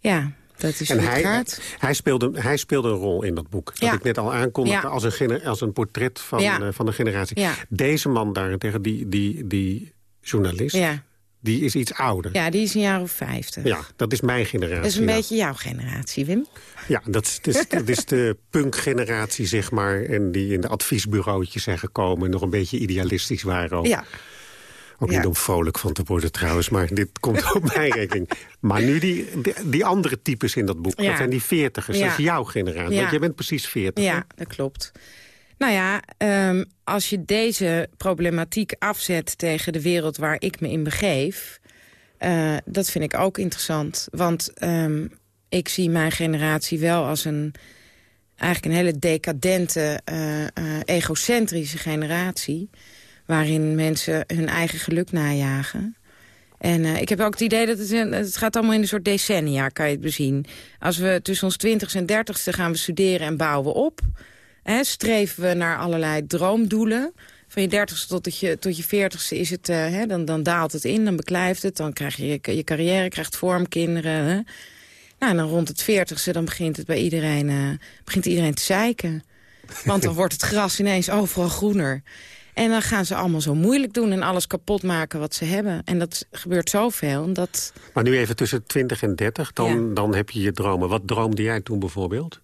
Ja, dat is En hij, gaat. hij, speelde, hij speelde een rol in dat boek. Dat Ja. ik net al aankondigde Ja. als, een als een portret van, Ja. eh, van een generatie. Deze man daarentegen, die, die, die journalist, Ja. Die is iets ouder. Ja, die is een jaar of vijftig. Ja, dat is mijn generatie. Dat is een beetje jouw generatie, Wim. Ja, dat is, dat is, [LAUGHS] dat is de punkgeneratie, zeg maar. En die in de adviesbureautjes zijn gekomen... en nog een beetje idealistisch waren ook. Ja. Ook Ja. niet om vrolijk van te worden trouwens, maar dit komt op [LAUGHS] mijn rekening. Maar nu die, die, die andere types in dat boek, Ja. dat zijn die veertigers. Ja. Dat is jouw generatie, want jij bent precies veertig. Ja, dat klopt. Nou ja, ehm, als je deze problematiek afzet tegen de wereld waar ik me in begeef... eh, dat vind ik ook interessant. Want ehm, ik zie mijn generatie wel als een... eigenlijk een hele decadente, eh, eh, egocentrische generatie... waarin mensen hun eigen geluk najagen... En ik heb ook het idee dat het, het gaat allemaal in een soort decennia, kan je het bezien. Als we tussen ons twintigste en dertigste gaan we studeren en bouwen we op. Hè, streven we naar allerlei droomdoelen. Van je dertigste tot je, tot je veertigste is het, eh, hè, dan, dan daalt het in, dan beklijft het. Dan krijg je je, je carrière, krijgt vorm, kinderen. Hè. Nou, en dan rond het veertigste dan begint het bij iedereen, eh, begint iedereen te zeiken. Want dan wordt het gras ineens overal groener. En dan gaan ze allemaal zo moeilijk doen en alles kapot maken wat ze hebben. En dat gebeurt zoveel. Dat, Maar nu even tussen 20 en 30, dan, dan heb je je dromen. Wat droomde jij toen bijvoorbeeld?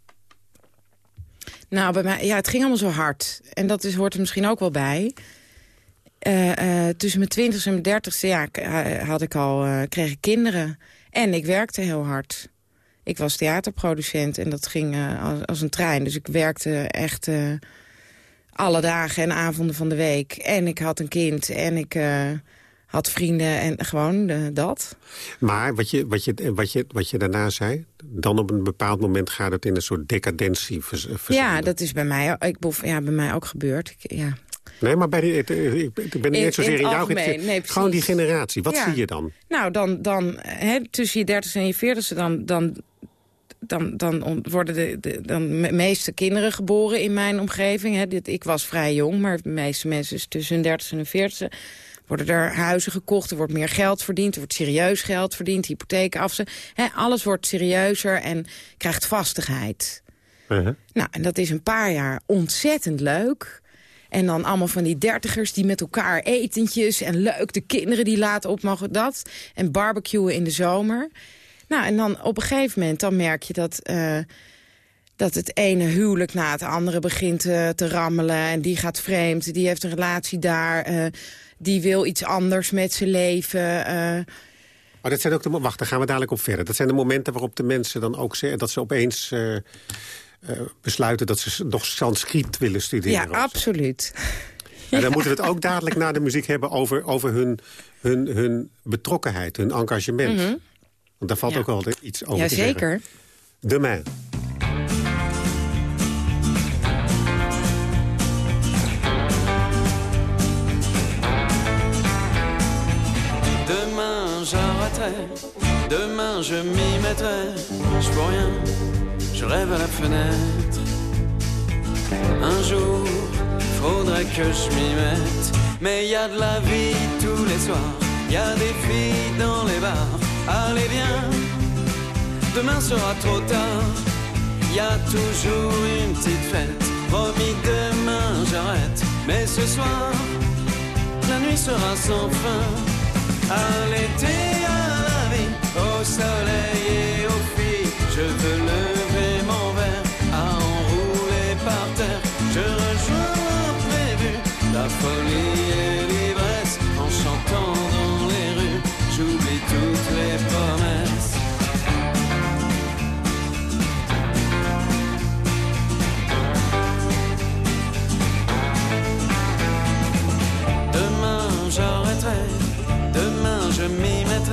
Nou, bij mij, ja, het ging allemaal zo hard. En dat is, hoort er misschien ook wel bij. Eh, eh, tussen mijn twintigste en mijn dertigste ja, had ik al, eh, kreeg ik kinderen. En ik werkte heel hard. Ik was theaterproducent en dat ging als, als een trein. Dus ik werkte echt alle dagen en avonden van de week. En ik had een kind en ik had vrienden en gewoon eh, dat. Maar wat je, wat, je, wat, je, wat je daarna zei, dan op een bepaald moment gaat het in een soort decadentie vers, verzanden. Ja, dat is bij mij, ik, ja, bij mij ook gebeurd. Ik, ja. Nee, maar bij die, ik ik ben niet In- zozeer in in, jou. nee. Gewoon die generatie. Wat Ja. zie je dan? Nou, dan, dan hè, tussen je dertigste en je veertigste... dan, dan, dan, dan worden de, de dan me- meeste kinderen geboren in mijn omgeving. Hè. Dit, ik was vrij jong, maar de meeste mensen is tussen hun dertigste en hun veertigste... worden er huizen gekocht, er wordt meer geld verdiend... er wordt serieus geld verdiend, hypotheken af. Hè, alles wordt serieuzer en krijgt vastigheid. Uh-huh. Nou, en dat is een paar jaar ontzettend leuk. En dan allemaal van die dertigers die met elkaar etentjes... en leuk, de kinderen die laten op mogen dat. En barbecuen in de zomer. Nou, en dan op een gegeven moment dan merk je dat... eh, dat het ene huwelijk na het andere begint eh, te rammelen... en die gaat vreemd, die heeft een relatie daar... eh, die wil iets anders met zijn leven... eh, Maar dat zijn ook de, wacht, daar gaan we dadelijk op verder. Dat zijn de momenten waarop de mensen dan ook zeggen... dat ze opeens eh, eh, besluiten dat ze nog Sanskriet willen studeren. ja, absoluut. En dan [LAUGHS] moeten we het ook dadelijk na de muziek hebben over, over hun, hun, hun betrokkenheid, hun engagement. Mhm. Want daar valt ook wel iets over te Jazeker. zeggen. Demain. Demain demain je m'y mettrai. Je vois rien, je rêve à la fenêtre. Un jour, faudrait que je m'y mette. Mais y a de la vie tous les soirs, y a des filles dans les bars. Allez viens, demain sera trop tard. Y a toujours une petite fête. Promis demain j'arrête, mais ce soir, la nuit sera sans fin. À l'été, à la vie, au soleil et aux filles, je veux lever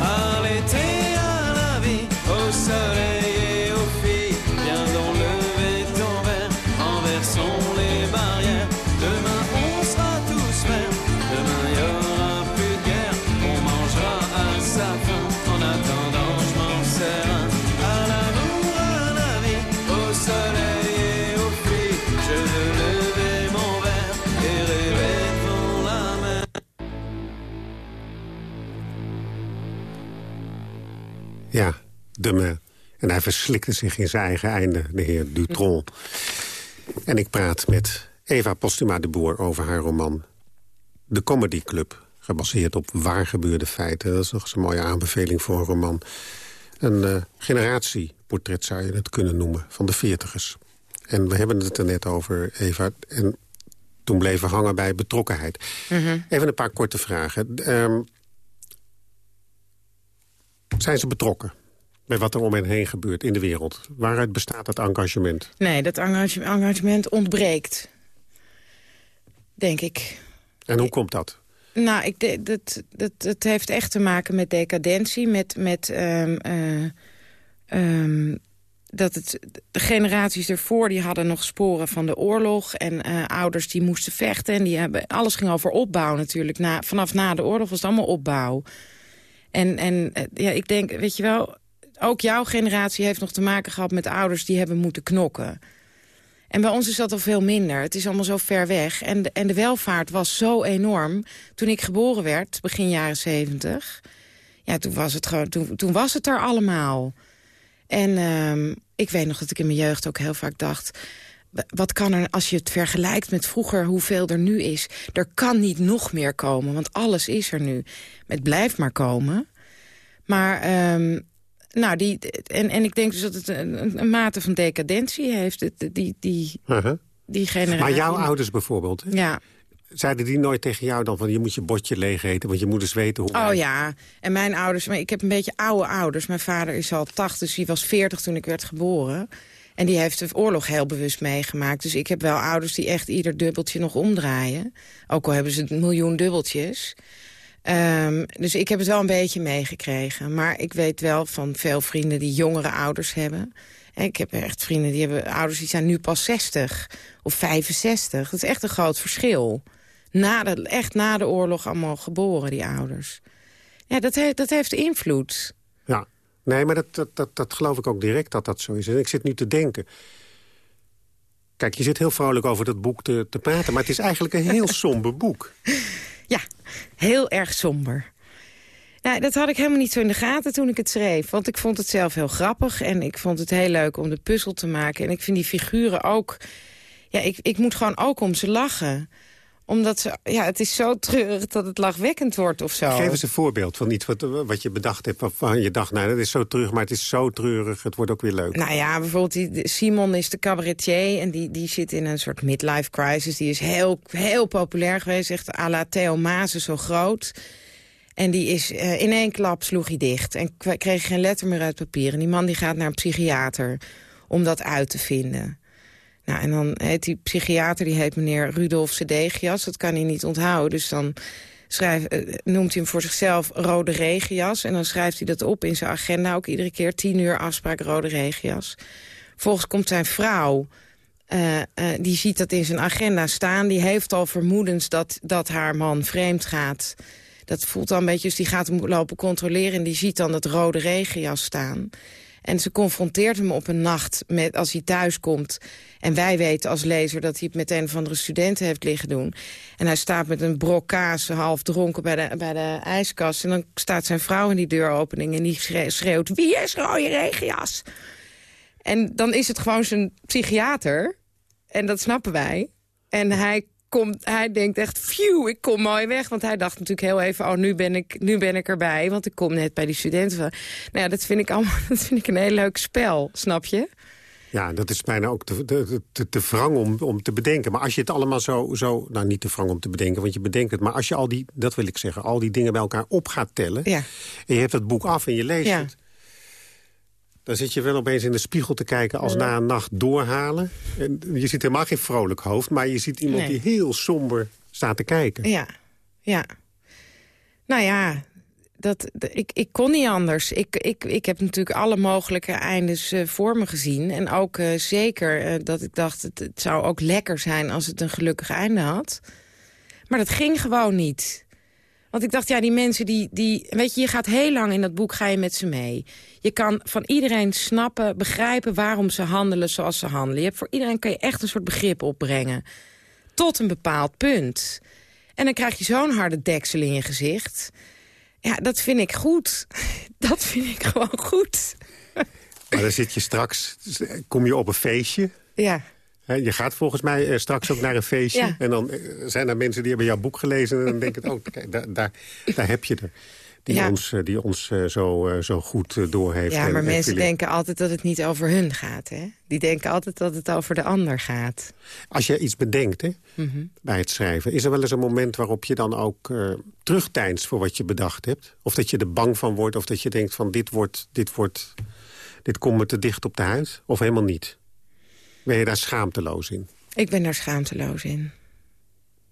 À l'été, à la vie, au soleil Demain. En hij verslikte zich in zijn eigen einde, de heer Dutron. En ik praat met Eva Postuma de Boer over haar roman... De Comedy Club, gebaseerd op waar gebeurde feiten. Dat is nog eens een mooie aanbeveling voor een roman. Een eh, generatieportret zou je het kunnen noemen, van de veertigers. En we hebben het er net over, Eva. En toen bleven hangen bij betrokkenheid. Even een paar korte vragen. Ehm, zijn ze betrokken bij wat er om hen heen gebeurt in de wereld? Waaruit bestaat dat engagement? Nee, dat engage- engagement ontbreekt. Denk ik. En hoe komt dat? Nou, ik, de- dat, dat, dat heeft echt te maken met decadentie. Met, met ehm, eh, ehm, dat het, de generaties ervoor die hadden nog sporen van de oorlog. En eh, ouders die moesten vechten. En die hebben, alles ging over opbouw natuurlijk. Na, vanaf na de oorlog was het allemaal opbouw. En, en eh, ja, ik denk, weet je wel... Ook jouw generatie heeft nog te maken gehad met ouders die hebben moeten knokken. En bij ons is dat al veel minder. Het is allemaal zo ver weg. En de, en de welvaart was zo enorm. Toen ik geboren werd, begin jaren zeventig... Ja, toen was het, gewoon, toen, toen was het er allemaal. En ehm, ik weet nog dat ik in mijn jeugd ook heel vaak dacht... wa- wat kan er, als je het vergelijkt met vroeger, hoeveel er nu is... er kan niet nog meer komen, want alles is er nu. Het blijft maar komen. Maar, ehm, nou, die, en, en ik denk dus dat het een, mate van decadentie heeft. Die, die, Uh-huh. die generatie. Maar jouw ouders bijvoorbeeld, hè? Ja. zeiden die nooit tegen jou dan van... je moet je bordje leeg eten, want je moet eens weten hoe... Oh ja, en mijn ouders, maar ik heb een beetje oude ouders. Mijn vader is al 80, dus die was 40 toen ik werd geboren. En die heeft de oorlog heel bewust meegemaakt. Dus ik heb wel ouders die echt ieder dubbeltje nog omdraaien. Ook al hebben ze een miljoen dubbeltjes. Ehm, dus ik heb het wel een beetje meegekregen. Maar ik weet wel van veel vrienden die jongere ouders hebben. En ik heb echt vrienden die hebben ouders die zijn nu pas 60 of 65. Dat is echt een groot verschil. Na de, echt na de oorlog allemaal geboren, die ouders. Ja, dat, heeft dat heeft invloed. Ja, nee, maar dat, dat, dat, dat geloof ik ook direct dat dat zo is. En ik zit nu te denken... Kijk, je zit heel vrolijk over dat boek te, te praten... maar het is eigenlijk een heel [LAUGHS] somber boek. Ja, heel erg somber. Nou, dat had ik helemaal niet zo in de gaten toen ik het schreef. Want ik vond het zelf heel grappig. En ik vond het heel leuk om de puzzel te maken. En ik vind die figuren ook... Ja, ik, ik moet gewoon ook om ze lachen. Omdat ze... Ja, het is zo treurig dat het lachwekkend wordt of zo. Geef eens een voorbeeld van iets wat, wat je bedacht hebt... waarvan je dacht, nou, dat is zo terug, maar het is zo treurig... het wordt ook weer leuk. Nou ja, bijvoorbeeld die, Simon is de cabaretier en die, die zit in een soort midlife crisis. Die is heel, heel populair geweest, echt à la Theo Mazen zo groot. En die is eh, in één klap sloeg hij dicht en kreeg geen letter meer uit papier. En die man die gaat naar een psychiater om dat uit te vinden. Nou, en dan heet die psychiater, die heet meneer Rudolf Sedegias. Dat kan hij niet onthouden, dus dan schrijf, eh, noemt hij hem voor zichzelf rode regenjas. En dan schrijft hij dat op in zijn agenda, ook iedere keer tien uur afspraak rode regenjas. Volgens komt zijn vrouw, eh, eh, die ziet dat in zijn agenda staan. Die heeft al vermoedens dat, dat haar man vreemd gaat. Dat voelt al een beetje, dus die gaat hem lopen controleren... en die ziet dan dat rode regenjas staan. En ze confronteert hem op een nacht met, als hij thuis komt. En wij weten als lezer dat hij het met een of andere studenten heeft liggen doen. En hij staat met een brok kaas half dronken bij de, bij de ijskast. En dan staat zijn vrouw in die deuropening en die schreeuwt... schreeuwt Wie is rode regenjas? En dan is het gewoon zijn psychiater. En dat snappen wij. En hij, komt, hij denkt echt, phew, ik kom mooi weg. Want hij dacht natuurlijk heel even, oh, nu ben ik, nu ben ik erbij. Want ik kom net bij die studenten. Nou ja, dat vind ik, allemaal, [LAUGHS] dat vind ik een heel leuk spel, snap je? Ja, dat is bijna ook te, te, wrang om, om te bedenken. Maar als je het allemaal zo, zo... Nou, niet te wrang om te bedenken, want je bedenkt het. Maar als je al die, dat wil ik zeggen, al die dingen bij elkaar op gaat tellen... Ja. en je hebt het boek af en je leest Ja. het... dan zit je wel opeens in de spiegel te kijken als na een nacht doorhalen. En je ziet helemaal geen vrolijk hoofd... maar je ziet iemand Nee. die heel somber staat te kijken. Ja, ja. Nou ja, dat, ik, ik kon niet anders. Ik, ik, ik heb natuurlijk alle mogelijke eindes eh, voor me gezien. En ook eh, zeker eh, dat ik dacht, het, het zou ook lekker zijn als het een gelukkig einde had. Maar dat ging gewoon niet. Want ik dacht, ja, die mensen die, die... Weet je, je gaat heel lang in dat boek, ga je met ze mee. Je kan van iedereen snappen, begrijpen waarom ze handelen zoals ze handelen. Je hebt voor iedereen kan je echt een soort begrip opbrengen. Tot een bepaald punt. En dan krijg je zo'n harde deksel in je gezicht. Ja, dat vind ik goed. [LAUGHS] Dat vind ik gewoon goed. Maar dan zit je straks, kom je op een feestje. Ja. Je gaat volgens mij eh, straks ook naar een feestje. Ja. En dan eh, zijn er mensen die hebben jouw boek gelezen... en dan denken, oh, kijk, daar, daar, daar heb je er. Die Ja. ons, eh, die ons zo, zo goed doorheeft. Ja, maar en mensen denken altijd dat het niet over hun gaat, hè? Die denken altijd dat het over de ander gaat. Als je iets bedenkt hè, Mhm. bij het schrijven... is er wel eens een moment waarop je dan ook terugdeinst voor wat je bedacht hebt? Of dat je er bang van wordt, of dat je denkt van dit wordt... dit, wordt, dit komt me te dicht op de huid? Of helemaal niet? Ben je daar schaamteloos in? Ik ben daar schaamteloos in.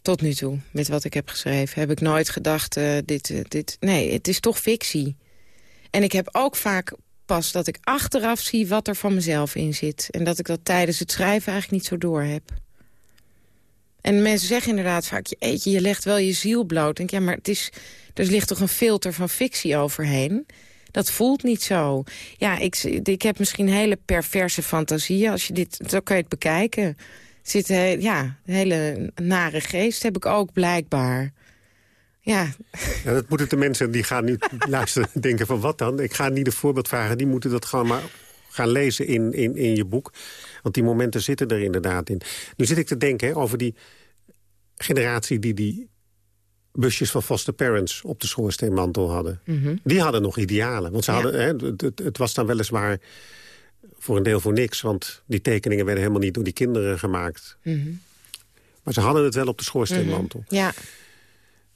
Tot nu toe, met wat ik heb geschreven, heb ik nooit gedacht... eh, dit, eh, dit, nee, het is toch fictie. En ik heb ook vaak pas dat ik achteraf zie wat er van mezelf in zit. En dat ik dat tijdens het schrijven eigenlijk niet zo door heb. En mensen zeggen inderdaad vaak, je legt wel je ziel bloot. Denk, ja, maar het is, er ligt toch een filter van fictie overheen? Dat voelt niet zo. Ja, ik, ik heb misschien hele perverse fantasieën. Als je dit, zo kan je het bekijken. Zit, ja, een hele nare geest heb ik ook blijkbaar. Ja, dat moeten de mensen die gaan nu [LAUGHS] luisteren denken van wat dan? Ik ga niet een voorbeeld vragen. Die moeten dat gewoon maar gaan lezen in, in, in je boek. Want die momenten zitten er inderdaad in. Nu zit ik te denken over die generatie die die busjes van foster parents op de schoorsteenmantel hadden. Mhm. Die hadden nog idealen. Want ze Ja. hadden, hè, het, het, het was dan weliswaar voor een deel voor niks. Want die tekeningen werden helemaal niet door die kinderen gemaakt. Mhm. Maar ze hadden het wel op de schoorsteenmantel. ja.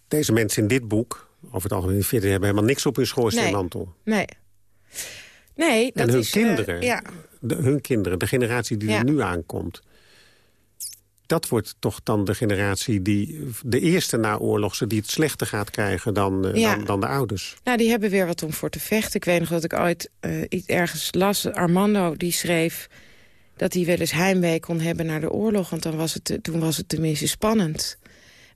Deze mensen in dit boek, over het algemeen, vinden hebben helemaal niks op hun schoorsteenmantel. nee. Nee, dat en hun is... eh, kinderen, ja, de, hun kinderen, de generatie die Ja. er nu aankomt... dat wordt toch dan de generatie die de eerste naoorlogse... die het slechter gaat krijgen dan, eh, Ja. dan, dan de ouders. Nou, die hebben weer wat om voor te vechten. Ik weet nog dat ik ooit eh, iets ergens las. Armando die schreef dat hij wel eens heimwee kon hebben naar de oorlog. Want dan was het, te- toen was het tenminste spannend.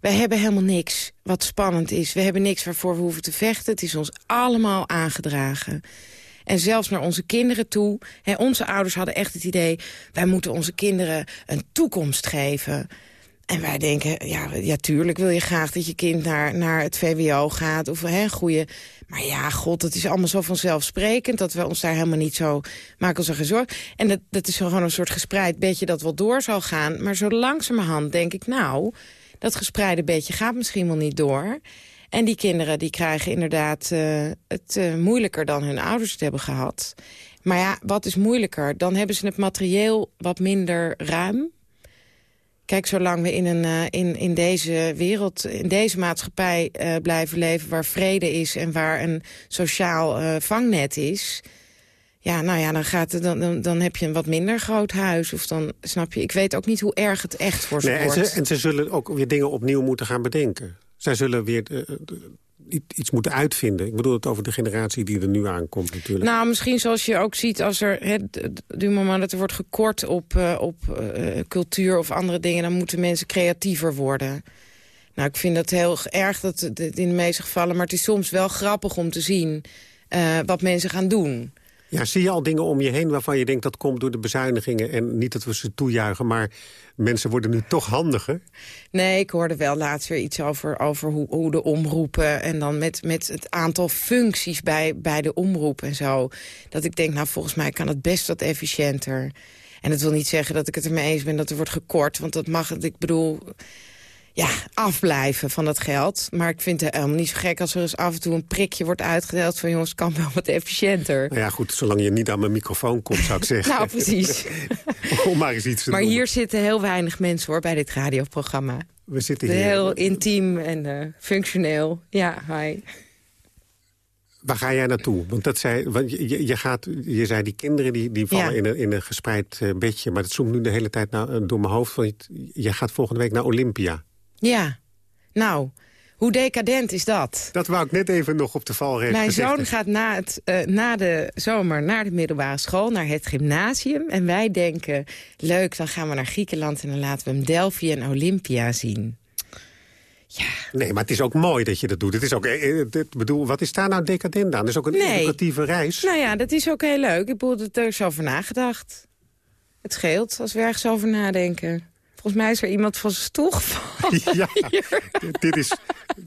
Wij hebben helemaal niks wat spannend is. We hebben niks waarvoor we hoeven te vechten. Het is ons allemaal aangedragen. En zelfs naar onze kinderen toe. Hè, onze ouders hadden echt het idee... wij moeten onze kinderen een toekomst geven. En wij denken, ja, ja, tuurlijk wil je graag dat je kind naar, naar het VWO gaat. Of hè, een goede... Maar ja, god, het is allemaal zo vanzelfsprekend... dat we ons daar helemaal niet zo maken er geen zorgen. En dat, dat is gewoon een soort gespreid bedje dat wel door zal gaan. Maar zo langzamerhand denk ik, nou... dat gespreide bedje gaat misschien wel niet door... En die kinderen die krijgen inderdaad eh, het eh, moeilijker dan hun ouders het hebben gehad. Maar ja, wat is moeilijker? Dan hebben ze het materieel wat minder ruim. Kijk, zolang we in, een, eh, in, in deze wereld, in deze maatschappij blijven leven... waar vrede is en waar een sociaal vangnet is... Ja, nou ja, dan, gaat het, dan, dan, dan heb je een wat minder groot huis. Of dan, snap je, ik weet ook niet hoe erg het echt voor ze Nee, en, wordt. ze, en ze zullen ook weer dingen opnieuw moeten gaan bedenken. Zij zullen weer eh, eh, iets moeten uitvinden. Ik bedoel het over de generatie die er nu aankomt natuurlijk. Nou, misschien zoals je ook ziet als er... D- du moment dat er wordt gekort op, eh, op cultuur of andere dingen... dan moeten mensen creatiever worden. Nou, ik vind dat heel erg dat, het in de meeste gevallen... maar het is soms wel grappig om te zien wat mensen gaan doen. Ja, zie je al dingen om je heen waarvan je denkt dat komt door de bezuinigingen... en niet dat we ze toejuichen, maar mensen worden nu toch handiger? Nee, ik hoorde wel laatst weer iets over, over hoe, de omroepen... en dan met, met het aantal functies bij, bij de omroep en zo. Dat ik denk, nou, volgens mij kan het best wat efficiënter. En dat wil niet zeggen dat ik het ermee eens ben dat er wordt gekort. Want dat mag, ik bedoel, ja, afblijven van dat geld. Maar ik vind het helemaal niet zo gek als er eens af en toe een prikje wordt uitgedeeld... van jongens, kan wel wat efficiënter. Nou ja, goed, zolang je niet aan mijn microfoon komt, zou ik [LAUGHS] zeggen. Nou, precies. [LAUGHS] om maar eens iets te Maar doen. hier zitten heel weinig mensen, hoor, bij dit radioprogramma. We zitten hier. Heel intiem en eh, functioneel. Ja, hi. Waar ga jij naartoe? Want dat zei, want je, gaat, je zei die kinderen die, die vallen Ja. in, een, in een gespreid eh, bedje. Maar dat zoomt nu de hele tijd nou, door mijn hoofd. Want je gaat volgende week naar Olympia. Ja, nou, hoe decadent is dat? Dat wou ik net even nog op de valreep Mijn zoon gaat na, het, eh, na de zomer naar de middelbare school, naar het gymnasium. En wij denken, leuk, dan gaan we naar Griekenland... en dan laten we hem Delphi en Olympia zien. Nee, maar het is ook mooi dat je dat doet. Het is ook, eh, eh, ik bedoel, wat is daar nou decadent aan? Het is ook een Nee. educatieve reis. Nou ja, dat is ook heel leuk. Ik bedoel, er is over nagedacht. Het scheelt als we ergens over nadenken. Volgens mij is er iemand van zijn stoel gevallen. [LAUGHS] Ja, dit is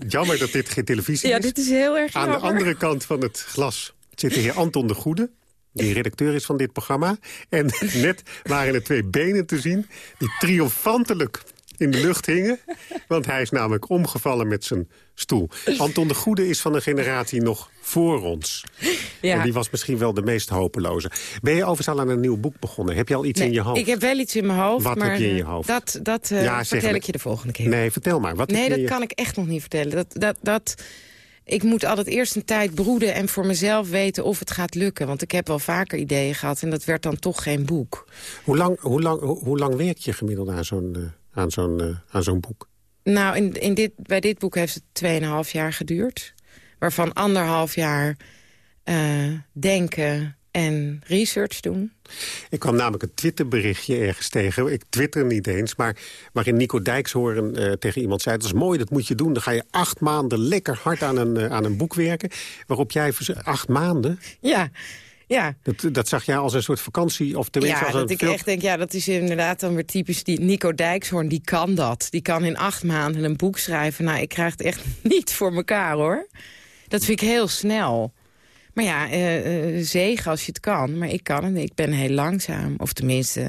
jammer dat dit geen televisie Ja, is. dit is heel erg Aan de jammer. andere kant van het glas zit de heer Anton de Goede... die redacteur is van dit programma. En [LAUGHS] net waren er twee benen te zien die triomfantelijk in de lucht hingen. Want hij is namelijk omgevallen met zijn stoel. Anton de Goede is van een generatie nog voor ons. Ja. En die was misschien wel de meest hopeloze. Ben je overigens al aan een nieuw boek begonnen? Heb je al iets Nee, in je hoofd? Ik heb wel iets in mijn hoofd, Wat maar heb je in je hoofd? dat, dat eh, Ja, vertel ik je de volgende keer. Nee, vertel maar. Wat nee, dat je- kan ik echt nog niet vertellen. Dat, dat, dat, ik moet altijd eerst een tijd broeden en voor mezelf weten of het gaat lukken. Want ik heb wel vaker ideeën gehad en dat werd dan toch geen boek. Hoe lang, hoe lang, hoe, hoe lang werk je gemiddeld aan zo'n eh, aan zo'n eh, aan zo'n boek? Nou, in, in dit, bij dit boek heeft het 2,5 jaar geduurd. Waarvan anderhalf jaar eh, denken en research doen. Ik kwam namelijk een Twitterberichtje ergens tegen. Ik twitter niet eens, maar waarin Nico Dijkshoorn eh, tegen iemand zei... dat is mooi, dat moet je doen. Dan ga je acht maanden lekker hard aan een, aan een boek werken. Waarop jij... Acht maanden? Ja, ja. Dat, dat zag jij als een soort vakantie? Of tenminste Ja, als dat een ik veel- echt denk, ja, dat is inderdaad dan weer typisch. Die Nico Dijkshoorn, die kan dat. Die kan in acht maanden een boek schrijven. Nou, ik krijg het echt [LAUGHS] niet voor elkaar, hoor. Dat vind ik heel snel. Maar ja, eh, zegen als je het kan. Maar ik kan het. Ik ben heel langzaam. Of tenminste,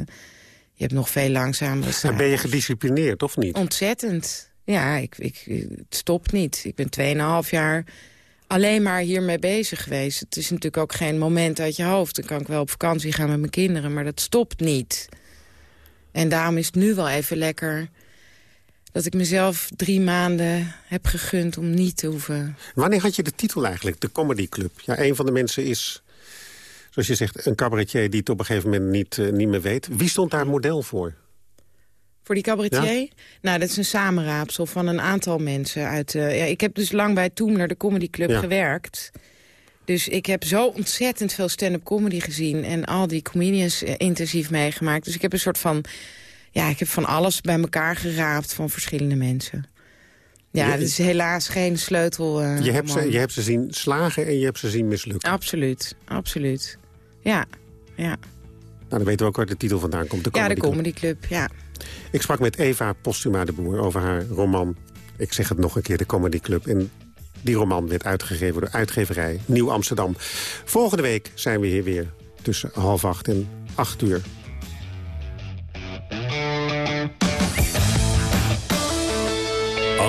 je hebt nog veel langzamere Maar ben je gedisciplineerd, of niet? Ontzettend. Ja, ik, ik, het stopt niet. Ik ben 2,5 jaar alleen maar hiermee bezig geweest. Het is natuurlijk ook geen moment uit je hoofd. Dan kan ik wel op vakantie gaan met mijn kinderen, maar dat stopt niet. En daarom is het nu wel even lekker dat ik mezelf drie maanden heb gegund om niet te hoeven... Wanneer had je de titel eigenlijk, de Comedy Club? Ja, een van de mensen is, zoals je zegt, een cabaretier... die het op een gegeven moment niet, eh, niet meer weet. Wie stond daar model voor? Voor die cabaretier? Nou, dat is een samenraapsel van een aantal mensen. uit. eh, ja, ik heb dus lang bij Toemler, de Comedy Club, Ja. gewerkt. Dus ik heb zo ontzettend veel stand-up comedy gezien... en al die comedians eh, intensief meegemaakt. Dus ik heb een soort van... Ja, ik heb van alles bij elkaar geraapt van verschillende mensen. Ja, dat is helaas geen sleutel. eh, je, hebt ze, je hebt ze zien slagen en je hebt ze zien mislukken. Absoluut, absoluut. Ja, ja. Nou, dan weten we ook waar de titel vandaan komt. De ja de. Comedy Club, ja. Ik sprak met Eva Postuma de Boer over haar roman... ik zeg het nog een keer, de Comedy Club. En die roman werd uitgegeven door uitgeverij Nieuw Amsterdam. Volgende week zijn we hier weer tussen half acht en acht uur.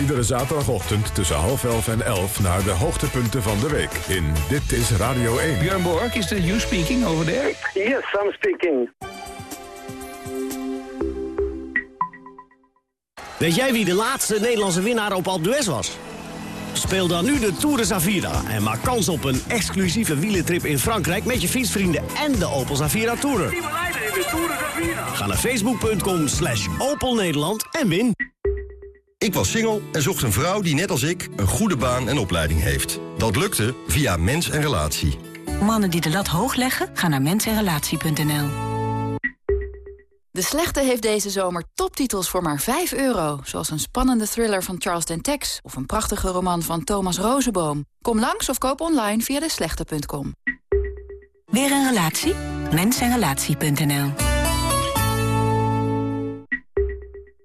iedere zaterdagochtend tussen half elf en elf... naar de hoogtepunten van de week in Dit is Radio 1. Björn Borg, is you speaking over there? Yes, I'm speaking. Weet jij wie de laatste Nederlandse winnaar op Alpe d'Huez was? Speel dan nu de Tour de Zavira en maak kans op een exclusieve wielentrip in Frankrijk... met je fietsvrienden en de Opel Zavira Tourer. Ga naar facebook.com slash Opel Nederland en win. Ik was single en zocht een vrouw die net als ik een goede baan en opleiding heeft. Dat lukte via Mens en Relatie. Mannen die de lat hoog leggen, gaan naar mensenrelatie.nl. De Slechte heeft deze zomer toptitels voor maar 5 euro. Zoals een spannende thriller van Charles Dentex... of een prachtige roman van Thomas Rozenboom. Kom langs of koop online via deslechte.com. Weer een relatie? Mensenrelatie.nl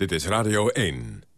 Dit is Radio 1.